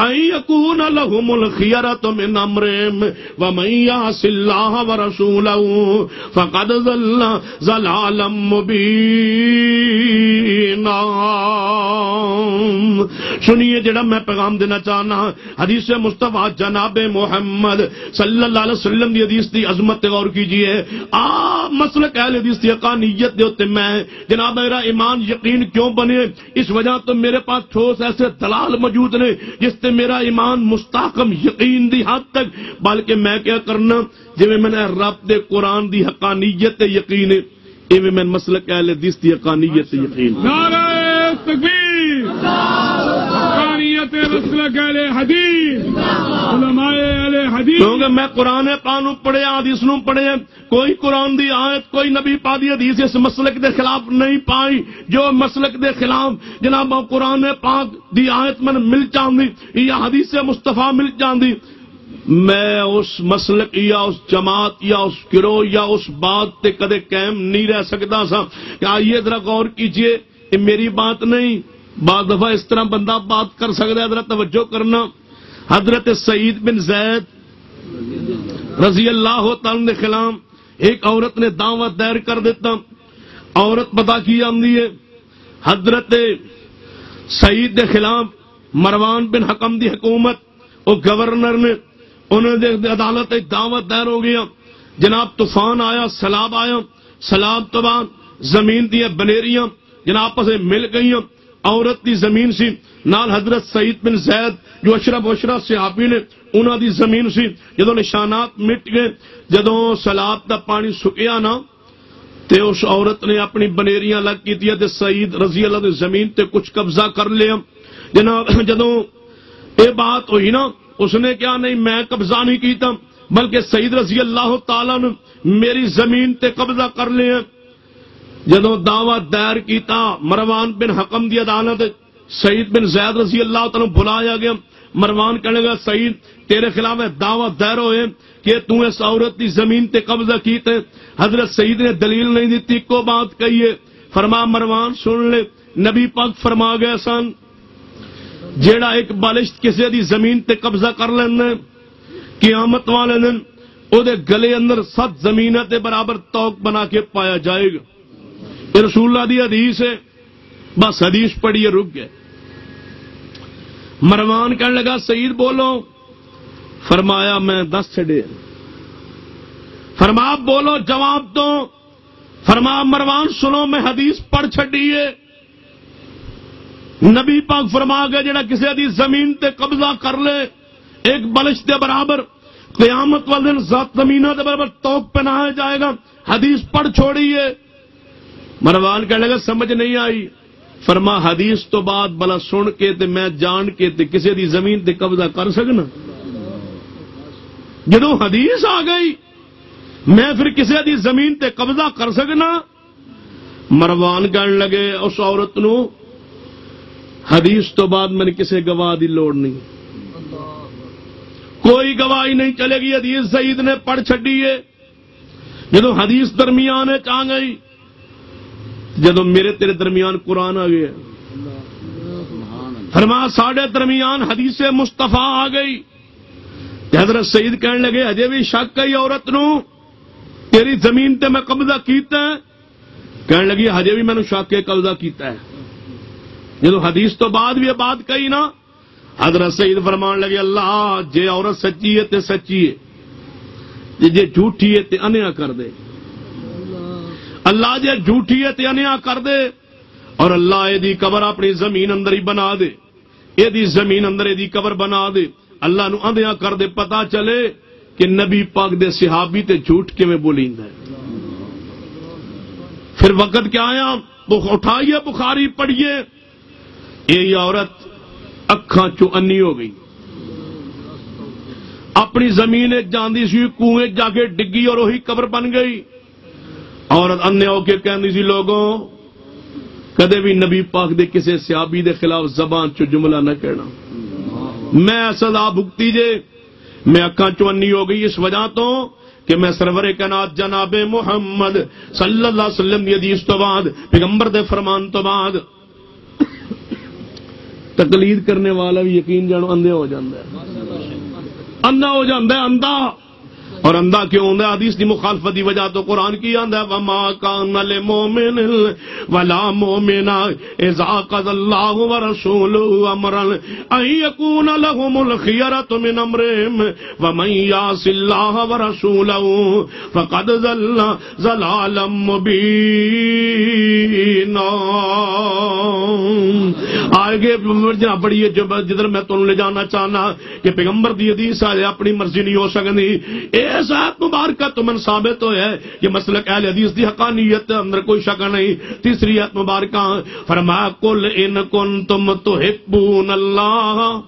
ان يكون لهم الخيرة من امرهم ومن يعص الله ورسوله فقد ضل ضلالا مبينا سنیے جڑا میں پیغام دینا چاہنا ہاں۔ حدیث مصطفیٰ جناب محمد صلی اللہ علیہ وسلم دی حدیث دی عظمت غور کیجیے آ، مسلک اہل حدیث دی اقانیت دے ہوتے میں، جناب میرا ایمان یقین کیوں بنے؟ اس وجہ تو میرے پاس ٹھوس ایسے دلال موجود نے جس سے میرا ایمان مستحکم یقین دی حد تک۔ بلکہ میں کیا کرنا؟ جی میں نے رب دے قرآن دی حقانیت یقین، ایویں میں مسلک اہل حدیث دی حقانیت یقین۔ رسول اہل حدیث، علماء اہل حدیث۔ کیونکہ میں قرآن قانون پڑھے، حدیث نو پڑھے کوئی قرآن دی آیت، کوئی نبی پا دی حدیث اس مسلک دے خلاف نہیں پائی۔ جو مسلک دے خلاف جناب قرآن پاک دی آیت من مل چاندی یا حدیث مصطفیٰ مل چاندی میں اس مسلک یا اس جماعت یا اس گروہ یا اس بات تے کدے قائم نہیں رہ سکتا سا۔ کہ آئیے ذرا غور کیجیے، یہ میری بات نہیں۔ بعض دفعہ اس طرح بندہ بات کر سکتا ہے، حضرت توجہ کرنا۔ حضرت سعید بن زید رضی اللہ تعالی خلام ایک عورت نے دعوت دائر کر دیتا۔ عورت پتا کی آمدی ہے، حضرت سعید کے خلاف مروان بن حکم دی حکومت اور گورنر نے انہوں نے عدالت ایک دعوت دائر ہو گیا۔ جناب طوفان آیا، سیلاب آیا۔ سیلاب بعد زمین دیا بنیریاں جناب سے مل گئیاں۔ عورت دی زمین سی، نال حضرت سعید بن زید جو اشرف وشرف صحابی نے انہ دی زمین سی جدو نشانات مٹ گئے جدو سلاب دا پانی سکیا نا، تے اس عورت نے اپنی بنیریاں لگ کی تے سعید رضی اللہ دی زمین تے کچھ قبضہ کر لیا۔ جناب، جدوں اے بات ہوئی نا، اس نے کیا نہیں، میں قبضہ نہیں کیتا، بلکہ سعید رضی اللہ تعالی نے میری زمین تے قبضہ کر لیا۔ جدو دعوی دائر کیتا، مروان بن حکم دی عدالت، سعید بن زید رضی اللہ تعالی بلایا گیا۔ مروان کہنے گا سعید، تیرے خلاف دعوی دائر ہوئے کہ تو اس عورت دی زمین تے قبضہ کیتے۔ حضرت سعید نے دلیل نہیں دیتی کو بات کہیے۔ فرما، مروان سن لے۔ نبی پاک فرما گئے سن، جیڑا ایک بالشت کسی دی زمین تے قبضہ کر لینا قیامت والے دن او دے گلے اندر سات زمینہ تے برابر توق بنا کے پایا جائے گا۔ یہ رسول اللہ دی حدیث ہے، بس حدیث پڑھی رک گئے۔ مروان کہنے لگا، سعید بولو۔ فرمایا، میں دس چڑے فرما بولو، جواب دو۔ فرما، مروان، سنو، میں حدیث پڑھ چڈیے نبی پاک فرما گیا جڑا کسی حدیث زمین تے قبضہ کر لے، ایک بلش دے برابر، قیامت والے زمین دے برابر توپ پہنایا جائے گا۔ حدیث پڑھ چھوڑیے مروان کہنے لگا، سمجھ نہیں آئی۔ فرما، حدیث تو بعد بلا سن کے تے میں جان کے تے کسی دی زمین تے قبضہ کر سکنا۔ جدو حدیث آ گئی، میں پھر کسی دی زمین تے قبضہ کر سکنا۔ مروان کہنے لگے، اس عورت نو حدیث تو بعد میں نے کسی گواہ دی لوڑ نہیں۔ کوئی گواہی نہیں چلے گی، حدیث سعید نے پڑھ چڈی ہے۔ جدو حدیث درمیان چاہ گئی جدو میرے تیرے درمیان قرآن آ گیا۔ فرما ساڈے درمیان حدیث مستفا آ گئی۔ حضرت سعید کہنے لگے اجے بھی شک ہے عورت نو؟ تیری زمین تے میں قبضہ کیتا ہے؟ کہنے لگی، ہجے بھی میں نے شک ہے قبضہ کیتا ہے۔ جدو حدیث تو بعد بھی یہ بات کہی نا، حضرت سعید فرمان لگے، اللہ، جے عورت سچی ہے تے سچی ہے۔ جے جھوٹی ہے تے انیا کر دے۔ اللہ جے جھوٹی ہے انیا کر دے۔ اور اللہ یہ قبر اپنی زمین اندر ہی بنا دے۔ یہ زمین اندر یہ قبر بنا دے۔ اللہ نو اندیا کر دے پتا چلے کہ نبی پاک دے صحابی تے جھوٹ کیویں بولیندا ہے۔ پھر وقت کیا آیا؟ اٹھائیے، بخاری پڑھیے۔ یہ عورت اکھاں چو انی ہو گئی۔ اپنی زمین جاندی سی کنویں جا کے ڈگی اور وہی قبر بن گئی۔ عورت انے ہو کے کہندی سی، لوگوں، کدے بھی نبی پاک دے کسے سیابی دے خلاف زبان چو جملہ نہ کہنا۔ میں سزا بھگتی جے، میں اکھاں چونی ہو گئی اس وجہ تو کہ میں سرور کنات جناب محمد صلی اللہ علیہ وسلم دی حدیث تو بعد، پیغمبر دے فرمان تو بعد تقلید کرنے والا بھی یقین جانو اندھے ہو جاندہ ہے۔ اندھا ہو جاندہ ہے، اندھا۔ اور اندھا کیوں ہوندا حدیث دی مخالفت دی وجہ تو قرآن کی آندا ہے، وما کان للمؤمن ولا مؤمنا اذا قضى الله ورسوله امرا ان يكون لهم الخيرة من امرهم ومن يعص الله ورسوله فقد ضل ضلالا مبينا۔ آگے جناب، بڑی جدھر میں تمہیں لے جانا چاہنا کہ پیغمبر دی حدیث آئے اپنی مرضی نہیں ہو سکتی۔ اس آیت مبارکہ تو من ثابت ہوئے ہے۔ مسلک اہل حدیث دی حقانیت اندر کوئی شک نہیں۔ تیسری آیت مبارکہ فرمایا کل ان کنتم تحبون اللہ۔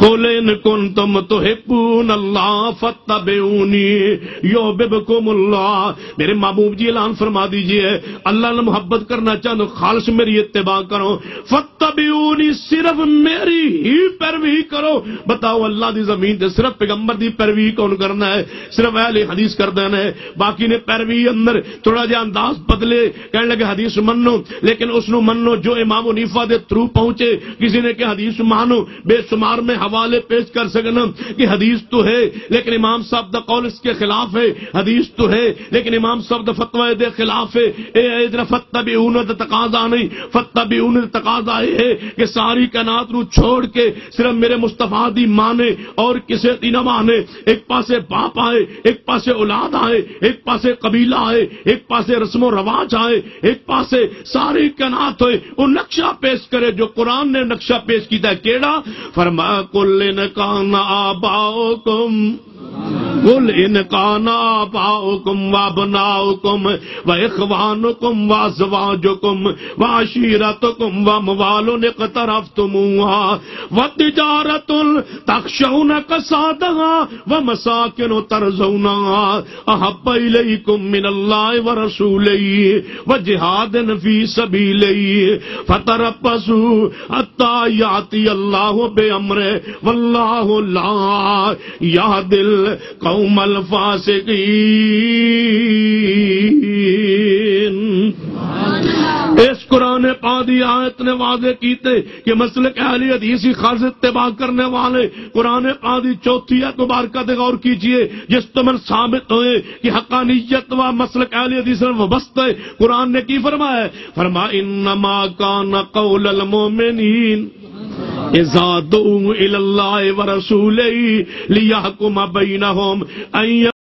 قل ان کنتم تحبون اللہ فتبعونی یحببکم اللہ میرے محبوب جی اعلان فرما دیجیے۔ اللہ نے محبت کرنا چاہو خالص میری اتباع کرو۔ فتبعونی صرف میری ہی پیروی کرو۔ بتاؤ اللہ دی زمین تے صرف پیغمبر دی پیروی کون کرنا ہے؟ صرف اہل حدیث کر دینا ہے۔ باقی نے پیروی اندر تھوڑا جہا انداز بدلے۔ کہنے لگے، حدیث منو۔ لیکن اس نو منو جو امام ونیفا دے تھرو پہنچے، کسی نے کہ حدیث مانو۔ بے بے شمار میں حوالے پیش کر سکنا کہ حدیث تو ہے، لیکن امام صاحب دا قول اس کے خلاف ہے۔ حدیث تو ہے، لیکن امام صاحب دا فتوی دے خلاف ہے۔ اے ادھر فتبعون دا تقاضا نہیں۔ فتبعون دا تقاضا ہے کہ ساری کائنات نو چھوڑ کے صرف میرے مصطفیٰ دی مانے اور کسے دی نہ مانے ایک پاسے باپ آئے، ایک پاسے اولاد آئے، ایک پاسے قبیلہ آئے، ایک پاسے رسم و رواج آئے، ایک پاسے ساری کائنات ہوئے۔ وہ نقشہ پیش کرے جو قرآن نے نقشہ پیش کیتا ہے۔ کیڑا؟ فرما کل کان آباؤکم. قل ان کان آباؤکم و ابناؤکم و اخوانکم و ازواجکم و عشیرتکم و موال طرف اقترفتموها و تجارت تخشون کسادها و مساکن ترزونها. احب الیکم من اللہ و رسولی و جہاد فی سبیلی فتربصوا حتی یاتی اللہ بے امرے واللہ لا یهد القوم الفاسقين قرآن پادی آیت نے واضح کیتے کہ مسلک اہل حدیثی خاص اتباع کرنے والے۔ قرآن پادی چوتھی آیت مبارکہ دے غور کیجیے، جس تمن ثابت ہوئے کہ حقانیت و مسلک اہل حدیث سے وابستہ ہے۔ قرآن نے کی فرمایا ہے؟ فرما، انما کان قول المؤمنین، اذا دعوا الى الله ورسوله ليحكم بينهم ان